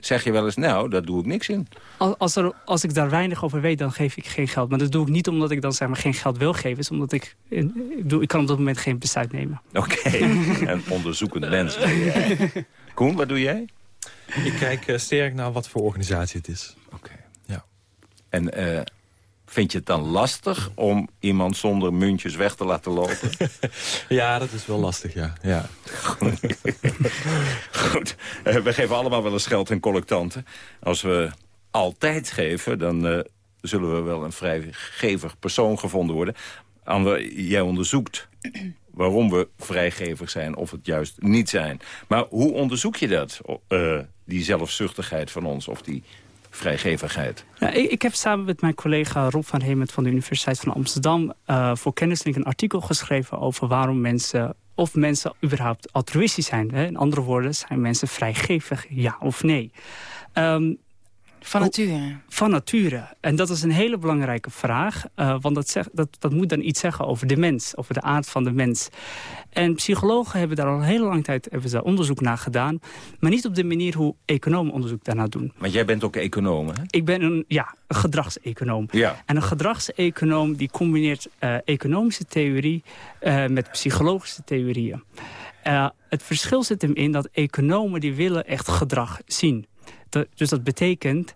S11: Zeg je wel eens, nou, daar doe ik niks in.
S14: Als, als, er, als ik daar weinig over weet, dan geef ik geen geld. Maar dat doe ik niet omdat ik dan zeg maar, geen geld wil geven. Is omdat ik, ik, doe, ik kan op dat moment geen besluit nemen.
S11: Oké, een onderzoekend mens. Koen, wat doe jij?
S13: Ik kijk eh, sterk naar wat voor organisatie het is.
S11: En eh, vind je het dan lastig om iemand zonder muntjes weg te laten lopen?
S13: Ja, dat is wel lastig, ja. ja.
S11: Goed, eh, we geven allemaal wel eens geld aan collectanten. Als we altijd geven, dan zullen we wel een vrijgevig persoon gevonden worden. Anne, jij onderzoekt waarom we vrijgevig zijn of het juist niet zijn. Maar hoe onderzoek je dat, eh, die zelfzuchtigheid van ons of die vrijgevigheid?
S14: Ik, ik heb samen met mijn collega Rob van Hemert van de Universiteit van Amsterdam... eh, voor Kennislink een artikel geschreven over waarom mensen... of mensen überhaupt altruïstisch zijn. Hè? In andere woorden, zijn mensen vrijgevig, ja of nee? Ehm,
S12: Van nature.
S14: Van nature. En dat is een hele belangrijke vraag. eh, want dat, zegt, dat, dat moet dan iets zeggen over de mens. Over de aard van de mens. En psychologen hebben daar al een hele lange tijd hebben ze onderzoek naar gedaan. Maar niet op de manier hoe economen onderzoek daarnaar doen.
S11: Want jij bent ook econoom, hè?
S14: Ik ben een, ja, een gedragseconoom.
S11: Ja.
S14: En een gedragseconoom die combineert eh, economische theorie eh, met psychologische theorieën. Eh, het verschil zit hem in dat economen die willen echt gedrag zien. Dat- dus dat betekent,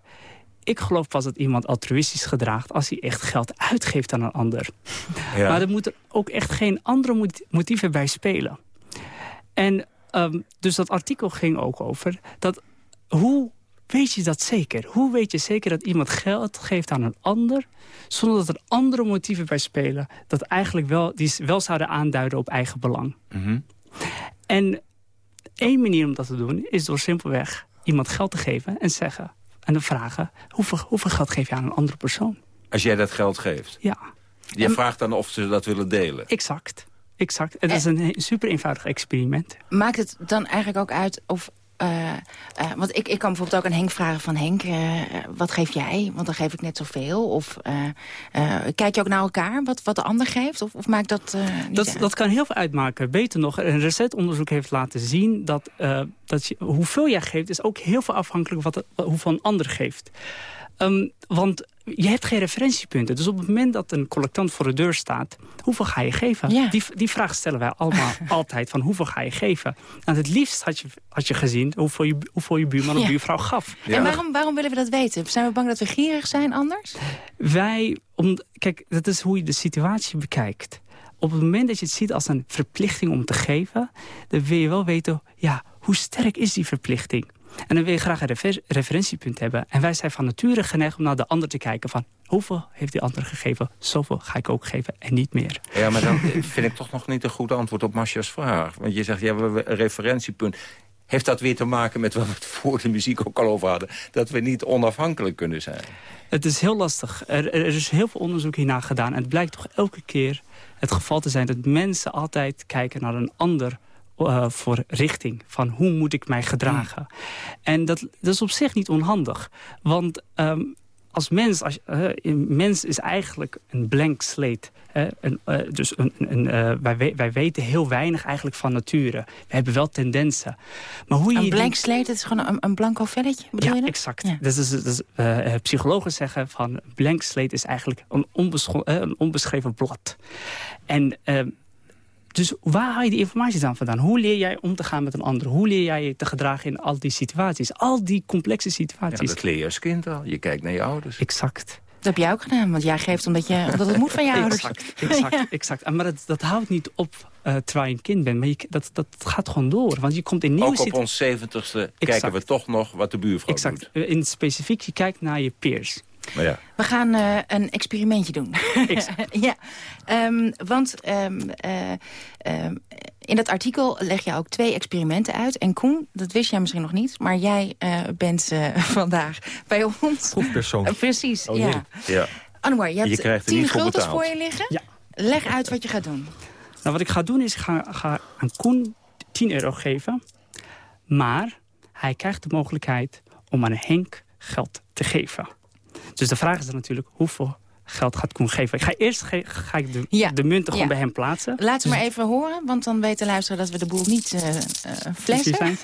S14: ik geloof pas dat iemand altruïstisch gedraagt... als hij echt geld uitgeeft aan een ander.
S11: Ja.
S14: Maar er moeten ook echt geen andere mot- motieven bij spelen. En ehm, dus dat artikel ging ook over dat hoe weet je dat zeker? Hoe weet je zeker dat iemand geld geeft aan een ander... zonder dat er andere motieven bij spelen... dat eigenlijk wel, die wel zouden aanduiden op eigen belang?
S11: Mhm.
S14: En één manier om dat te doen is door simpelweg iemand geld te geven en zeggen... en dan vragen, hoeveel, hoeveel geld geef je aan een andere persoon?
S11: Als jij dat geld geeft.
S14: Ja.
S11: Je vraagt dan of ze dat willen delen.
S14: Exact. Exact. Het is een super eenvoudig experiment.
S12: Maakt het dan eigenlijk ook uit of eh, eh, want ik, ik kan bijvoorbeeld ook aan Henk vragen van... Henk, eh, wat geef jij? Want dan geef ik net zoveel. Of kijk je ook naar elkaar, wat, wat de ander geeft? Of, of maakt dat
S14: dat, dat kan heel veel uitmaken. Beter nog, een recent onderzoek heeft laten zien... dat, dat je, hoeveel jij geeft is ook heel veel afhankelijk van hoeveel een ander geeft. Ehm, want je hebt geen referentiepunten. Dus op het moment dat een collectant voor de deur staat... hoeveel ga je geven? Die, die vraag stellen wij allemaal altijd. Van hoeveel ga je geven? En het liefst had je, had je gezien hoeveel je, hoeveel je buurman of buurvrouw gaf.
S12: En waarom, waarom willen we dat weten? Zijn we bang dat we gierig zijn anders?
S14: Wij, om, kijk, dat is hoe je de situatie bekijkt. Op het moment dat je het ziet als een verplichting om te geven... dan wil je wel weten, ja, hoe sterk is die verplichting? En dan wil je graag een referentiepunt hebben. En wij zijn van nature geneigd om naar de ander te kijken van... hoeveel heeft die ander gegeven? Zoveel ga ik ook geven en niet meer.
S11: Ja, maar dan vind ik toch nog niet een goed antwoord op Masja's vraag. Want je zegt, ja, we hebben een referentiepunt. Heeft dat weer te maken met wat we het voor de muziek ook al over hadden? Dat we niet onafhankelijk kunnen zijn?
S14: Het is heel lastig. Er, er is heel veel onderzoek hierna gedaan. En het blijkt toch elke keer het geval te zijn... dat mensen altijd kijken naar een ander uh, voor richting. Van hoe moet ik mij gedragen? En dat, dat is op zich niet onhandig. Want um, als mens, als, uh, mens is eigenlijk een blank slate. Uh, een, dus een, een, wij, wij weten heel weinig eigenlijk van nature. We hebben wel tendensen.
S12: Maar hoe je een blank slate, dat is gewoon een, een blanco velletje? Bedoel
S14: ja,
S12: je dat?
S14: exact. Ja. Dus, psychologen zeggen van blank slate is eigenlijk een, een onbeschreven blad. En ehm, dus waar haal je die informatie dan vandaan? Hoe leer jij om te gaan met een ander? Hoe leer jij je te gedragen in al die situaties? Al die complexe situaties. Ja,
S11: dat leer je als kind al. Je kijkt naar je ouders.
S14: Exact.
S12: Dat heb jij ook gedaan, want jij geeft omdat, je, omdat het moet van je ouders.
S14: Exact, exact, exact. Maar dat, dat houdt niet op uh, terwijl je een kind bent. Maar je, dat, dat gaat gewoon door. Want je komt in nieuwe
S11: Ook op ons zeventigste kijken we toch nog wat de buurvrouw
S14: exact.
S11: doet.
S14: In specifiek, je kijkt naar je peers.
S11: Ja.
S12: We gaan uh, een experimentje doen. ja, um, want um, uh, um, in dat artikel leg je ook twee experimenten uit. En Koen, dat wist jij misschien nog niet... maar jij uh, bent vandaag bij ons...
S13: Proefpersoon.
S12: precies,
S11: oh,
S12: ja.
S11: ja.
S12: Anwar, je hebt
S11: je krijgt
S12: tien guldens voor je liggen.
S14: Ja.
S12: Leg uit wat je gaat doen.
S14: Nou, wat ik ga doen is, ik ga, ga aan Koen 10 euro geven. Maar hij krijgt de mogelijkheid om aan Henk geld te geven. Dus de vraag is dan natuurlijk, hoeveel geld gaat Koen geven? Ik ga eerst ga ik de, ja. de munten gewoon bij hem plaatsen.
S12: Laat ze dus maar even horen, want dan weten luisteren dat we de boel niet uh, uh, flessen.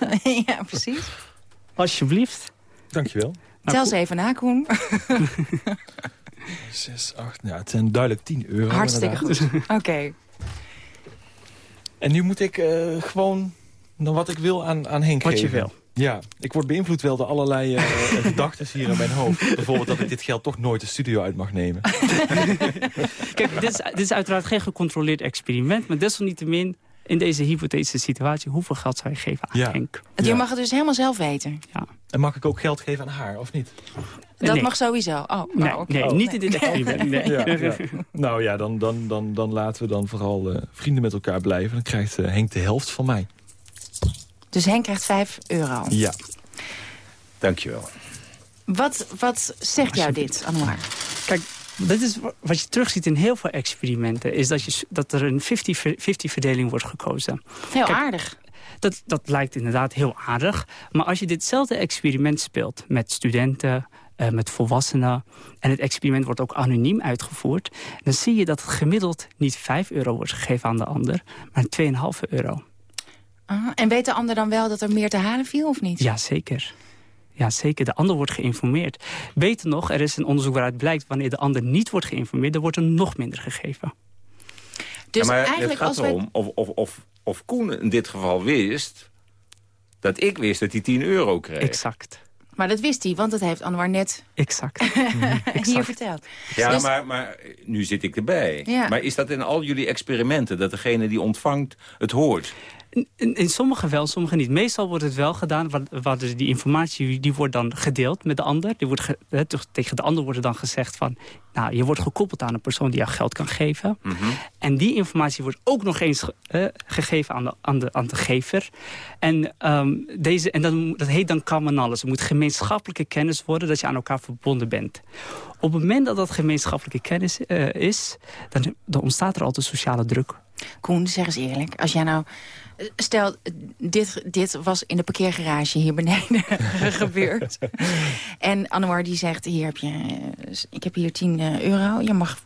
S12: ja, precies.
S14: Alsjeblieft.
S13: Dankjewel.
S12: Tel ze even na, Koen.
S13: 6, 8, ja, het zijn duidelijk 10 euro.
S12: Hartstikke goed. Oké. Okay.
S13: En nu moet ik uh, gewoon dan wat ik wil aan, aan Henk
S14: wat
S13: geven.
S14: Wat je wil.
S13: Ja, ik word beïnvloed wel door allerlei uh, gedachten hier in mijn hoofd. Bijvoorbeeld dat ik dit geld toch nooit de studio uit mag nemen.
S14: Kijk, dit is, dit is uiteraard geen gecontroleerd experiment. Maar desalniettemin, in deze hypothetische situatie... hoeveel geld zou je geven aan
S13: ja.
S14: Henk?
S12: Je ja. mag het dus helemaal zelf weten.
S14: Ja.
S13: En mag ik ook geld geven aan haar, of niet?
S12: Dat
S14: nee.
S12: mag sowieso. Oh,
S14: nee,
S12: oh,
S14: nee
S12: oh,
S14: niet in dit experiment. Nee.
S13: Ja, ja. Nou ja, dan, dan, dan, dan laten we dan vooral uh, vrienden met elkaar blijven. Dan krijgt uh, Henk de helft van mij.
S12: Dus Henk krijgt 5 euro?
S13: Ja.
S11: Dankjewel.
S12: Wat, wat zegt jou dit, Anouar?
S14: Kijk, dit is wat je terugziet in heel veel experimenten... is dat, je, dat er een 50-50 verdeling wordt gekozen.
S12: Heel Kijk, aardig.
S14: Dat, dat lijkt inderdaad heel aardig. Maar als je ditzelfde experiment speelt met studenten... Uh, met volwassenen. En het experiment wordt ook anoniem uitgevoerd. Dan zie je dat het gemiddeld niet 5 euro wordt gegeven aan de ander, maar 2,5 euro.
S12: En weet de ander dan wel dat er meer te halen viel of niet?
S14: Jazeker. Ja, zeker. De ander wordt geïnformeerd. Beter nog, er is een onderzoek waaruit blijkt... wanneer de ander niet wordt geïnformeerd... dan wordt er nog minder gegeven.
S12: Dus
S11: ja, maar
S12: eigenlijk
S11: het gaat
S12: als
S11: erom of, of, of, of Koen in dit geval wist... dat ik wist dat hij 10 euro kreeg.
S14: Exact.
S12: Maar dat wist hij, want dat heeft Anwar net
S14: exact.
S12: hier verteld.
S11: Ja, dus... maar, maar nu zit ik erbij.
S12: Ja.
S11: Maar is dat in al jullie experimenten... dat degene die ontvangt het hoort?
S14: In, in sommige wel, sommige niet. Meestal wordt het wel gedaan, waar, waar dus die informatie die wordt dan gedeeld met de ander. Die wordt ge, he, tegen de ander wordt er dan gezegd van... nou, je wordt gekoppeld aan een persoon die jou geld kan geven.
S11: Mm -hmm.
S14: En die informatie wordt ook nog eens uh, gegeven aan de, aan, de, aan de gever. En, um, deze, en dat, dat heet dan common knowledge. Het moet gemeenschappelijke kennis worden dat je aan elkaar verbonden bent. Op het moment dat dat gemeenschappelijke kennis uh, is... Dan, dan ontstaat er altijd sociale druk
S12: Koen, zeg eens eerlijk. Als jij nou... Stel, dit, dit was in de parkeergarage hier beneden gebeurd. En Anouar die zegt, hier heb je, ik heb hier 10 euro. Je mag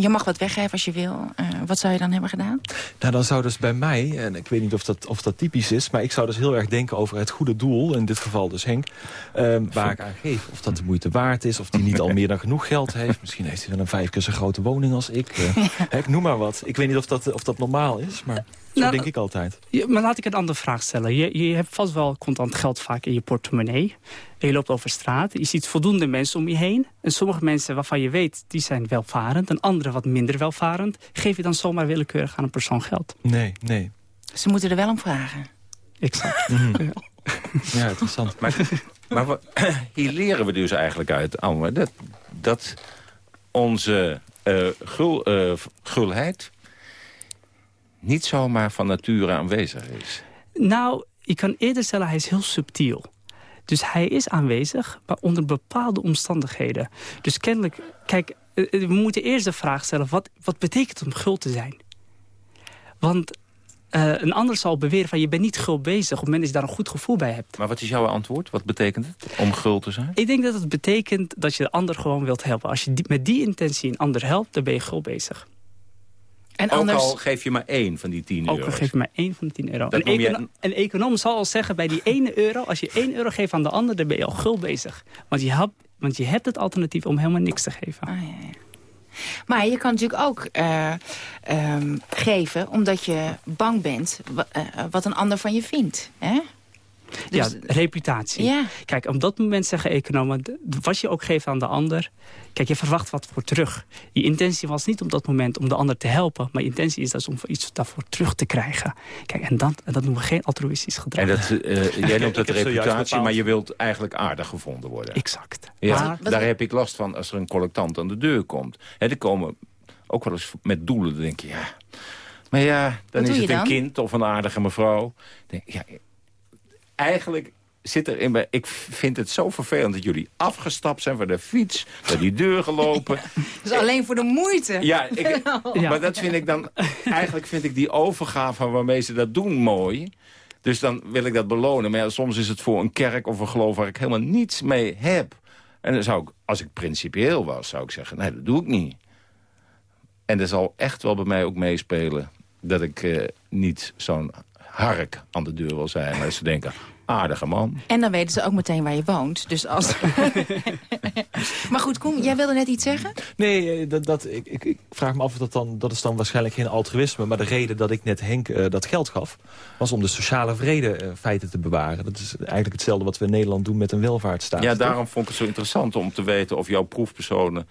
S12: je mag wat weggeven als je wil. Uh, wat zou je dan hebben gedaan?
S13: Nou, dan zou dus bij mij, en ik weet niet of dat, of dat typisch is... maar ik zou dus heel erg denken over het goede doel, in dit geval dus Henk... Uh, waar ik aan geef. Of dat de moeite waard is, of die niet al meer dan genoeg geld heeft. Misschien heeft hij wel een vijf keer zo'n grote woning als ik. Uh, Henk, noem maar wat. Ik weet niet of dat, of dat normaal is, maar... Zo nou, denk ik altijd.
S14: maar laat ik een andere vraag stellen. Je, je hebt vast wel contant geld vaak in je portemonnee. En je loopt over straat. Je ziet voldoende mensen om je heen. En sommige mensen waarvan je weet, die zijn welvarend. En andere wat minder welvarend. Geef je dan zomaar willekeurig aan een persoon geld?
S13: Nee, nee.
S12: Ze moeten er wel om vragen.
S14: Exact.
S13: Mm. ja, interessant.
S11: Maar, maar hier leren we dus eigenlijk uit, Anne, dat, dat onze uh, gul, uh, gulheid niet zomaar van nature aanwezig is?
S14: Nou, ik kan eerder stellen, hij is heel subtiel. Dus hij is aanwezig, maar onder bepaalde omstandigheden. Dus kennelijk, kijk, eh, eh, we moeten eerst de vraag stellen... wat, wat betekent het om gul te zijn? Want uh, een ander zal beweren van je bent niet gul bezig... op het moment dat je daar een goed gevoel bij hebt.
S11: Maar wat is jouw antwoord? Wat betekent het om gul te zijn?
S14: Ik denk dat het betekent dat je de ander gewoon wilt helpen. Als je met die intentie een ander helpt, dan ben je gul bezig.
S11: En ook al geef je maar één van die 10 euro.
S14: Ook al geef je maar één van de 10 euro. Een, econo een, econoom zal al zeggen bij die ene euro... als je 1 euro geeft aan de ander, dan ben je al gul bezig. Want je, hebt, want je hebt het alternatief om helemaal niks te geven.
S12: Ah, ja, ja. Maar je kan natuurlijk ook uh, um, geven omdat je bang bent uh, wat een ander van je vindt. Hè?
S14: Ja, dus- reputatie.
S12: Ja.
S14: Kijk, op dat moment zeggen economen... wat je ook geeft aan de ander... kijk, je verwacht wat voor terug. Je intentie was niet op dat moment om de ander te helpen... maar je intentie is dus om iets daarvoor terug te krijgen. Kijk, en dat, en dat noemen we geen altruïstisch gedrag.
S11: En dat, uh, jij noemt het reputatie, maar je wilt eigenlijk aardig gevonden worden.
S14: Exact.
S11: Ja, daar heb ik last van als er een collectant aan de deur komt. He, die komen ook wel eens met doelen, dan denk je, ja... Maar ja, dan is het een kind of een aardige mevrouw. Denk, ja, eigenlijk zit er in bij... Ik vind het zo vervelend dat jullie afgestapt zijn van de fiets... naar die deur gelopen.
S12: dus alleen voor de moeite.
S11: Ja, ik, maar dat vind ik dan... Eigenlijk vind ik die overgave waarmee ze dat doen mooi. Dus dan wil ik dat belonen. Maar ja, soms is het voor een kerk of een geloof waar ik helemaal niets mee heb. En dan zou ik, als ik principieel was, zou ik zeggen... nee, dat doe ik niet. En er zal echt wel bij mij ook meespelen... dat ik eh, niet zo'n hark aan de deur wil zijn. Maar ze denken, aardige man.
S12: En dan weten ze ook meteen waar je woont. Dus als... maar goed, Koen, jij wilde net iets zeggen?
S13: Nee, eh, dat, dat, ik, ik, ik, vraag me af of dat dan... dat is dan waarschijnlijk geen altruïsme. Maar de reden dat ik net Henk uh, dat geld gaf... was om de sociale vrede uh, feiten te bewaren. Dat is eigenlijk hetzelfde wat we in Nederland doen met een welvaartsstaat.
S11: Ja, daarom vond ik het zo interessant om te weten of jouw proefpersonen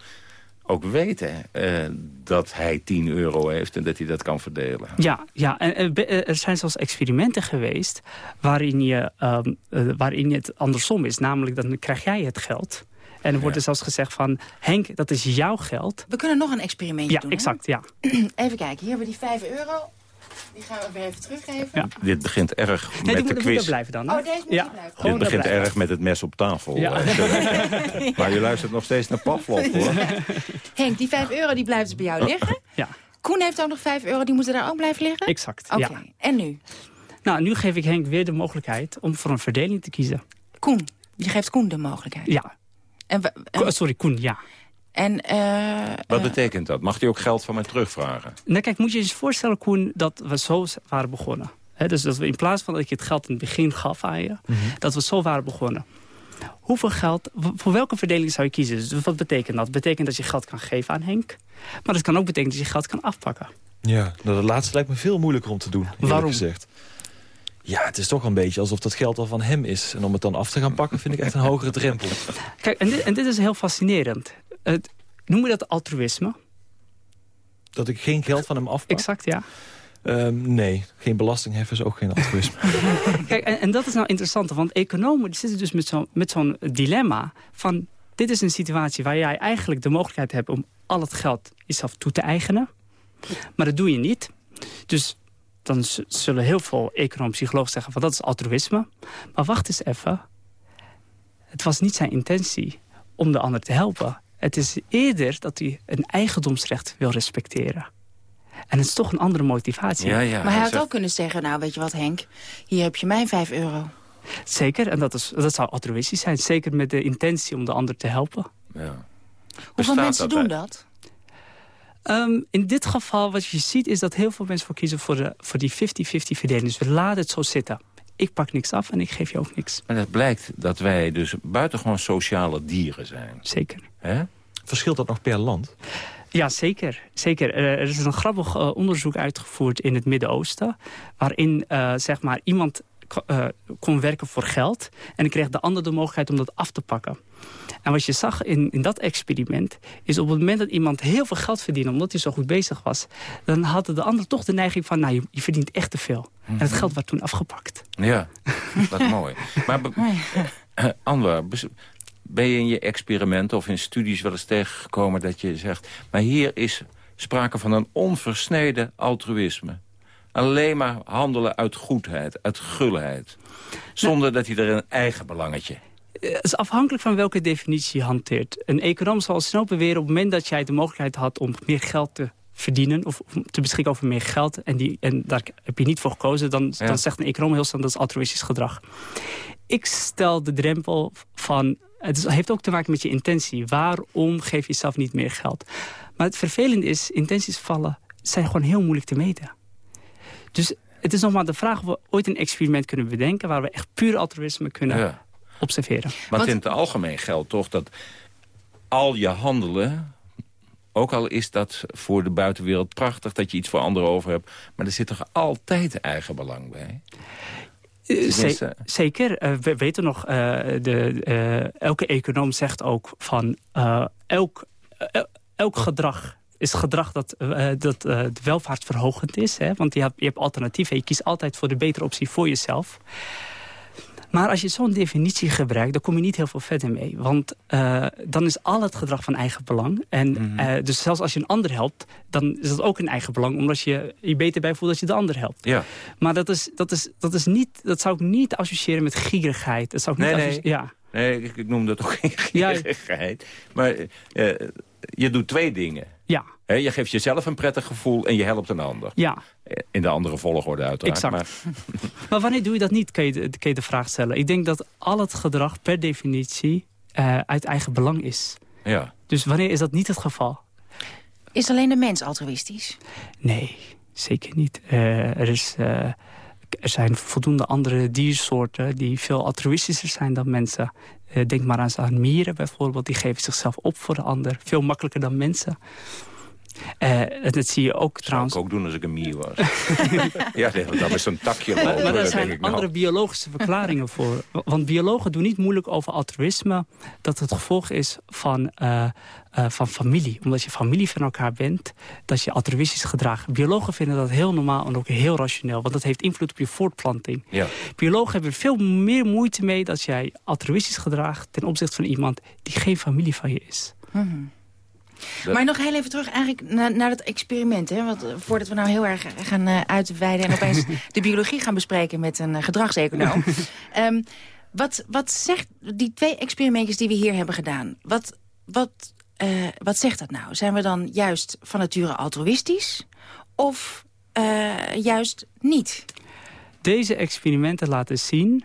S11: ook weten uh, dat hij 10 euro heeft en dat hij dat kan verdelen.
S14: Ja, ja. en uh, er zijn zelfs experimenten geweest waarin, je, um, uh, waarin het andersom is. Namelijk, dan krijg jij het geld. En er wordt er zelfs gezegd van, Henk, dat is jouw geld.
S12: We kunnen nog een experimentje
S14: ja,
S12: doen.
S14: Exact, ja,
S12: Even kijken, hier hebben we die 5 euro. Die gaan we weer even teruggeven.
S11: Ja. Dit begint erg
S14: nee,
S11: met de quiz.
S14: blijven dan.
S12: Hè? Oh, deze moet
S11: ja.
S12: blijven.
S11: Dit begint erg met het mes op tafel. Ja. maar je luistert nog steeds naar Pavlov, hoor.
S12: Henk, die 5 euro die blijft dus bij jou liggen.
S14: Ja.
S12: Koen heeft ook nog 5 euro, die moeten daar ook blijven liggen?
S14: Exact,
S12: Oké, en nu?
S14: Nou, nu geef ik Henk weer de mogelijkheid om voor een verdeling te kiezen.
S12: Koen, je geeft Koen de mogelijkheid?
S14: Ja.
S12: En,
S14: en... Sorry, Koen, ja.
S12: En, uh,
S11: Wat betekent dat? Mag hij ook geld van mij terugvragen?
S14: Nou kijk, moet je je eens voorstellen, Koen, dat we zo waren begonnen. He, dus dat we in plaats van dat ik het geld in het begin gaf aan je... Mm -hmm. dat we zo waren begonnen. Hoeveel geld, voor welke verdeling zou je kiezen? Dus wat betekent dat? Betekent dat je geld kan geven aan Henk? Maar dat kan ook betekenen dat je geld kan afpakken.
S13: Ja, nou, dat laatste lijkt me veel moeilijker om te doen,
S14: Waarom?
S13: gezegd. Ja, het is toch een beetje alsof dat geld al van hem is. En om het dan af te gaan pakken vind ik echt een hogere drempel.
S14: Kijk, en dit, en dit is heel fascinerend. Het, noem je dat altruïsme?
S13: Dat ik geen geld van hem afpak?
S14: Exact, ja.
S13: Um, nee, geen belastingheffen is ook geen altruïsme.
S14: Kijk, en, en, dat is nou interessant, want economen die zitten dus met zo'n zo'n dilemma van... dit is een situatie waar jij eigenlijk de mogelijkheid hebt om al het geld jezelf toe te eigenen. Maar dat doe je niet. Dus dan zullen heel veel economen psychologen zeggen van dat is altruïsme. Maar wacht eens even. Het was niet zijn intentie om de ander te helpen. Het is eerder dat hij een eigendomsrecht wil respecteren. En het is toch een andere motivatie.
S11: Ja, ja,
S12: maar hij had ook kunnen zeggen, nou weet je wat Henk, hier heb je mijn 5 euro.
S14: Zeker, en dat, is, dat zou altruïstisch zijn. Zeker met de intentie om de ander te helpen.
S11: Ja.
S12: Hoeveel mensen doen dat?
S14: Um, in dit geval, wat je ziet, is dat heel veel mensen voor kiezen voor, de, voor die 50-50 verdeling. Dus we laten het zo zitten. Ik pak niks af en ik geef je ook niks.
S11: Maar het blijkt dat wij dus buitengewoon sociale dieren zijn.
S14: Zeker.
S11: Hè?
S13: Verschilt dat nog per land?
S14: Ja, zeker. zeker. er is een grappig uh, onderzoek uitgevoerd in het Midden-Oosten... waarin uh, zeg maar, iemand uh, kon werken voor geld... en dan kreeg de ander de mogelijkheid om dat af te pakken. En wat je zag in, in dat experiment... is op het moment dat iemand heel veel geld verdiende... omdat hij zo goed bezig was... dan hadden de ander toch de neiging van... nou, je, je verdient echt te veel. En het geld werd toen afgepakt.
S11: Ja, wat mooi. Maar Anwar, ben je in je experimenten of in studies wel eens tegengekomen... dat je zegt, maar hier is sprake van een onversneden altruïsme. Alleen maar handelen uit goedheid, uit gulheid. Zonder dat hij er een eigen belangetje
S14: het is afhankelijk van welke definitie je hanteert. Een econoom zal snel beweren op het moment dat jij de mogelijkheid had om meer geld te verdienen of te beschikken over meer geld en, die, en daar heb je niet voor gekozen, dan, dan zegt een econoom heel snel dat is altruïstisch gedrag. Ik stel de drempel van, het heeft ook te maken met je intentie. Waarom geef je jezelf niet meer geld? Maar het vervelende is, intenties vallen zijn gewoon heel moeilijk te meten. Dus het is nog maar de vraag of we ooit een experiment kunnen bedenken... waar we echt puur altruïsme kunnen observeren.
S11: Want in het algemeen geldt toch dat al je handelen... ook al is dat voor de buitenwereld prachtig dat je iets voor anderen over hebt... maar er zit toch altijd eigen belang bij?
S14: Uh, zeker. Uh, we weten nog, uh, de, elke econoom zegt ook van elk, elk gedrag is gedrag dat, uh, dat uh, welvaartsverhogend is. Hè? Want je hebt, je hebt alternatieven. Je kiest altijd voor de betere optie voor jezelf. Maar als je zo'n definitie gebruikt, dan kom je niet heel veel verder mee. Want uh, dan is al het gedrag van eigen belang. En, mm -hmm. dus zelfs als je een ander helpt, dan is dat ook een eigen belang. Omdat je je beter bij voelt dat je de ander helpt.
S11: Ja.
S14: Maar dat, is, dat, is, dat, is niet, dat zou ik niet associëren met gierigheid. Dat zou ik
S11: nee,
S14: niet
S11: nee.
S14: Ja.
S11: Nee, ik, ik noem dat ook geen gierigheid. Ja. Maar je doet twee dingen.
S14: Ja.
S11: He, je geeft jezelf een prettig gevoel en je helpt een ander.
S14: Ja.
S11: In de andere volgorde uiteraard.
S14: Exact. Maar, maar wanneer doe je dat niet, kun je, de, kun je de vraag stellen. Ik denk dat al het gedrag per definitie uh, uit eigen belang is.
S11: Ja.
S14: Dus wanneer is dat niet het geval?
S12: Is alleen de mens altruïstisch?
S14: Nee, zeker niet. Uh, er, is, uh, er zijn voldoende andere diersoorten die veel altruïstischer zijn dan mensen. Uh, denk maar aan, aan mieren bijvoorbeeld, die geven zichzelf op voor de ander. Veel makkelijker dan mensen. Uh, dat zie je ook
S11: Zou
S14: trouwens...
S11: ik ook doen als ik een mier was. ja, dat is zo'n takje
S14: Maar,
S11: lopen,
S14: maar daar zijn
S11: ik nou.
S14: andere biologische verklaringen voor. Want biologen doen niet moeilijk over altruïsme... dat het gevolg is van, uh, uh, van familie. Omdat je familie van elkaar bent, dat je altruïstisch gedrag. Biologen vinden dat heel normaal en ook heel rationeel. Want dat heeft invloed op je voortplanting.
S11: Ja.
S14: Biologen hebben er veel meer moeite mee... dat jij altruïstisch gedraagt ten opzichte van iemand... die geen familie van je is.
S12: Mm -hmm. Dat... Maar nog heel even terug eigenlijk naar, naar het experiment. Hè? Want, uh, voordat we nou heel erg gaan uh, uitweiden... en opeens de biologie gaan bespreken met een uh, gedragseconoom. um, wat, wat zegt die twee experimentjes die we hier hebben gedaan... wat, wat, wat zegt dat nou? Zijn we dan juist van nature altruïstisch? Of juist niet?
S14: Deze experimenten laten zien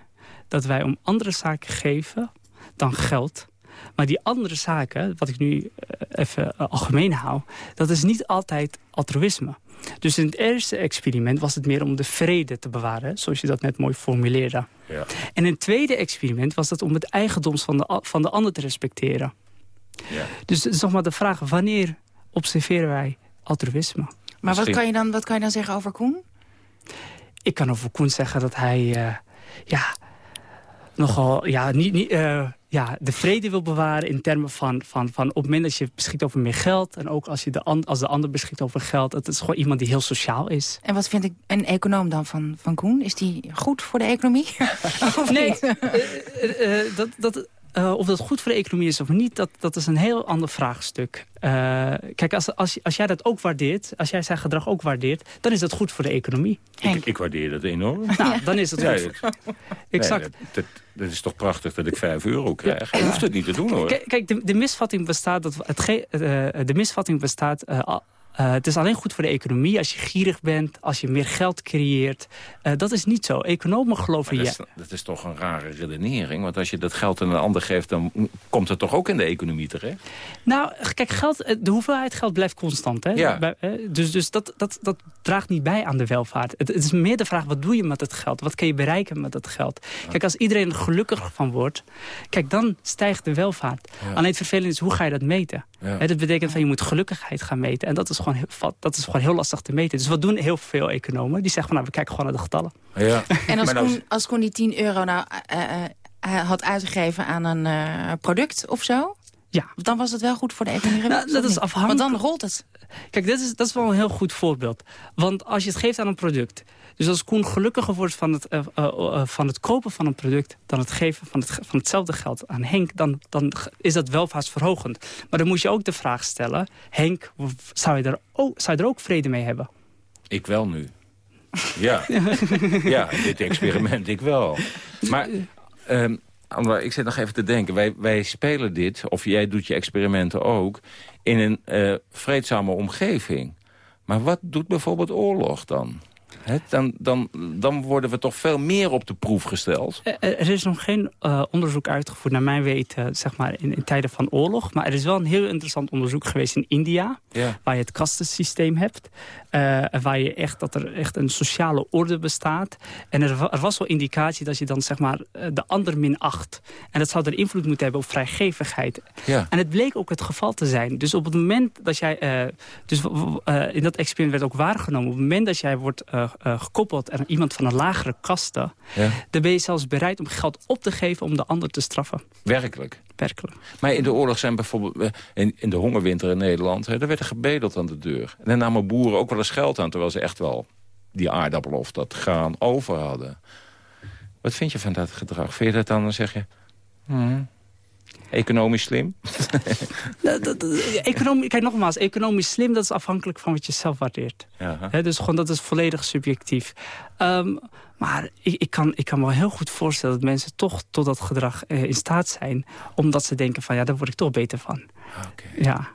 S14: dat wij om andere zaken geven dan geld... Maar die andere zaken, wat ik nu uh, even uh, algemeen hou... dat is niet altijd altruïsme. Dus in het eerste experiment was het meer om de vrede te bewaren... zoals je dat net mooi formuleerde.
S11: Ja.
S14: En in het tweede experiment was het om het eigendoms van de, van de ander te respecteren.
S11: Ja.
S14: Dus het is nog maar de vraag, wanneer observeren wij altruïsme?
S12: Maar wat kan, je dan, wat kan je dan zeggen over Koen?
S14: Ik kan over Koen zeggen dat hij... Uh, ja, nogal... Ja, niet... niet uh, ja, de vrede wil bewaren in termen van, van, van op het moment dat je beschikt over meer geld... en ook als, je de, als de ander beschikt over geld... het is gewoon iemand die heel sociaal is.
S12: En wat vind ik een econoom dan van, van Koen? Is die goed voor de economie? of
S14: nee,
S12: niet?
S14: uh, uh, dat, dat, uh, of dat goed voor de economie is of niet, dat, dat is een heel ander vraagstuk. Uh, kijk, als, als, als jij dat ook waardeert, als jij zijn gedrag ook waardeert... dan is dat goed voor de economie.
S11: Ik, ik waardeer dat enorm.
S14: Nou, dan is het
S11: Ja,
S14: goed.
S11: dat-
S14: exact.
S11: Nee, dat, dat, dat is toch prachtig dat ik 5 euro krijg. Je hoeft het niet te doen hoor.
S14: Kijk, kijk, de, de misvatting bestaat, dat het ge- uh, de misvatting bestaat uh, Uh, het is alleen goed voor de economie als je gierig bent, als je meer geld creëert. Uh, dat is niet zo. Economen geloven
S11: je. Dat, dat, is toch een rare redenering. Want als je dat geld aan een ander geeft, dan komt het toch ook in de economie terecht?
S14: Nou, kijk, geld, de hoeveelheid geld blijft constant. Hè?
S11: Ja.
S14: Dus, dus dat, dat, dat draagt niet bij aan de welvaart. Het, het, is meer de vraag, wat doe je met het geld? Wat kan je bereiken met dat geld? Kijk, als iedereen er gelukkig van wordt, kijk, dan stijgt de welvaart. Alleen het vervelende is, hoe ga je dat meten? Ja. dat betekent van je moet gelukkigheid gaan meten. En dat is, gewoon heel, dat is gewoon heel lastig te meten. Dus wat doen heel veel economen? Die zeggen van nou, we kijken gewoon naar de getallen.
S11: Ja.
S12: En als Koen, als Koen die 10 euro nou uh, uh, had uitgegeven aan een uh, product of zo...
S14: Ja.
S12: Dan was het wel goed voor de economie.
S14: Nou, dat is afhankelijk.
S12: Want dan rolt het.
S14: Kijk, dat is, dat is wel een heel goed voorbeeld. Want als je het geeft aan een product... Dus als Koen gelukkiger wordt van het, uh, uh, van het kopen van een product... dan het geven van, het, van hetzelfde geld aan Henk... Dan, dan is dat welvaartsverhogend. Maar dan moet je ook de vraag stellen... Henk, zou je er ook, zou je er ook vrede mee hebben?
S11: Ik wel nu. Ja, ja dit experiment ik wel. Maar... Um, ik zit nog even te denken. Wij, wij spelen dit, of jij doet je experimenten ook... in een uh, vreedzame omgeving. Maar wat doet bijvoorbeeld oorlog dan? Dan, dan, dan worden we toch veel meer op de proef gesteld.
S14: Eh, eh, er is nog geen uh, onderzoek uitgevoerd, naar mijn weten, zeg maar in, in, tijden van oorlog. Maar er is wel een heel interessant onderzoek geweest in India.
S11: Ja.
S14: Waar je het kastensysteem hebt. Uh, waar je echt, dat er echt een sociale orde bestaat. En er, er, was wel indicatie dat je dan zeg maar de ander minacht. En dat zou er invloed moeten hebben op vrijgevigheid.
S11: Ja.
S14: En het bleek ook het geval te zijn. Dus op het moment dat jij... dus in dat experiment werd ook waargenomen. Op het moment dat jij wordt uh, gekoppeld aan iemand van een lagere kaste...
S11: Ja.
S14: dan ben je zelfs bereid om geld op te geven om de ander te straffen.
S11: Werkelijk?
S14: Werkelijk.
S11: Maar in de oorlog zijn bijvoorbeeld... In, in de hongerwinter in Nederland... Hè, daar werd er gebedeld aan de deur. En dan namen boeren ook wel eens geld aan... terwijl ze echt wel die aardappel of dat graan over hadden. Wat vind je van dat gedrag? Vind je dat dan, dan zeg je... Hmm, Economisch slim?
S14: economie, kijk, nogmaals, economisch slim, dat is afhankelijk van wat je zelf waardeert.
S11: He,
S14: dus gewoon, dat is volledig subjectief. Um, maar ik, ik, kan, ik kan me wel heel goed voorstellen dat mensen toch tot dat gedrag uh, in staat zijn. Omdat ze denken van, ja, daar word ik toch beter van.
S11: Okay.
S14: Ja.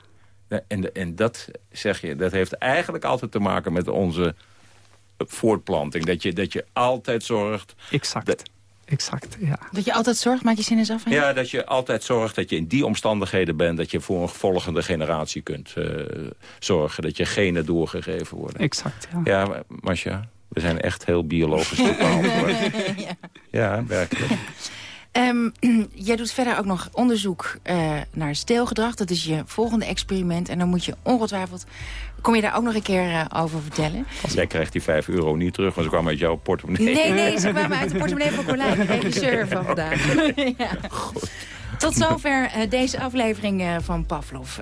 S11: En, en dat, zeg je, dat heeft eigenlijk altijd te maken met onze voortplanting. Dat je, dat je altijd zorgt...
S14: Exact. Dat, exact, ja.
S12: Dat je altijd zorgt, maak je zin eens af? Hè?
S11: Ja, dat je altijd zorgt dat je in die omstandigheden bent... dat je voor een volgende generatie kunt uh, zorgen. Dat je genen doorgegeven worden.
S14: Exact, ja.
S11: Ja, Masja, we zijn echt heel biologisch bepaald. ja. ja, werkelijk.
S12: Um, jij doet verder ook nog onderzoek uh, naar steelgedrag. Dat is je volgende experiment. En dan moet je ongetwijfeld... Kom je daar ook nog een keer uh, over vertellen?
S11: Jij krijgt die 5 euro niet terug, want ze kwamen uit jouw portemonnee.
S12: Nee, nee, ze kwamen uit de portemonnee van Colijn, regisseur van vandaag. ja.
S11: Goed.
S12: Tot zover uh, deze aflevering uh, van Pavlov.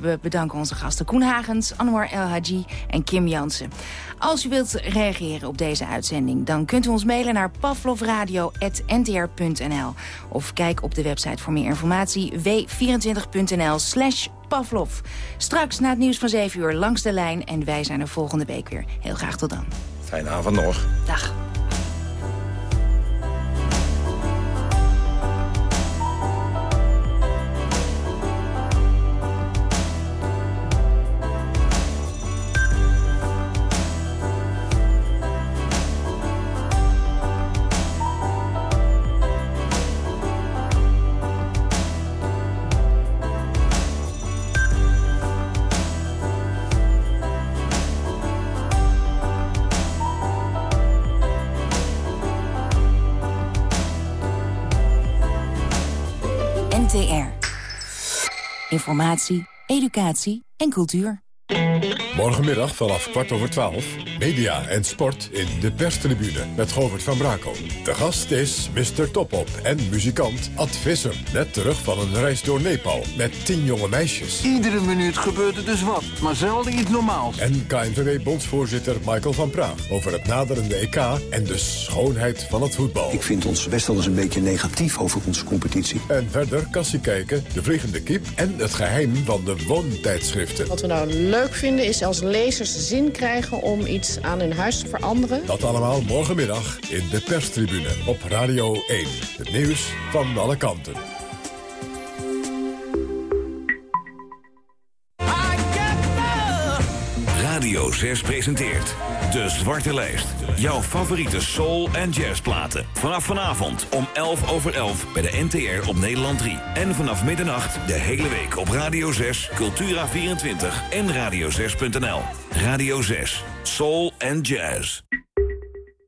S12: We bedanken onze gasten Koen Hagens, Anwar El Haji en Kim Jansen. Als u wilt reageren op deze uitzending... dan kunt u ons mailen naar pavlovradio.ntr.nl. Of kijk op de website voor meer informatie w24.nl slash Pavlov. Straks na het nieuws van 7 uur langs de lijn... en wij zijn er volgende week weer. Heel graag tot dan.
S11: Fijne avond nog.
S12: Dag. Informatie, educatie en cultuur.
S1: Morgenmiddag vanaf kwart over twaalf. Media en sport in de perstribune met Govert van Brakel. De gast is Mr. Topop en muzikant Ad Visser. Net terug van een reis door Nepal met tien jonge meisjes.
S16: Iedere minuut gebeurt er dus wat, maar zelden iets normaals.
S1: En KNVB-bondsvoorzitter Michael van Praag over het naderende EK en de schoonheid van het voetbal.
S17: Ik vind ons best wel eens een beetje negatief over onze competitie.
S1: En verder kassie kijken, de vliegende kip en het geheim van de woontijdschriften.
S18: Wat we nou leuk vinden is als lezers zin krijgen om iets aan hun huis te veranderen.
S1: Dat allemaal morgenmiddag in de perstribune op Radio 1. Het nieuws van alle kanten.
S19: 6 presenteert De Zwarte Lijst. Jouw favoriete soul- en jazzplaten. Vanaf vanavond om 11 over 11 bij de NTR op Nederland 3. En vanaf middernacht de hele week op Radio 6, Cultura24 en radio6.nl. Radio 6, soul en jazz.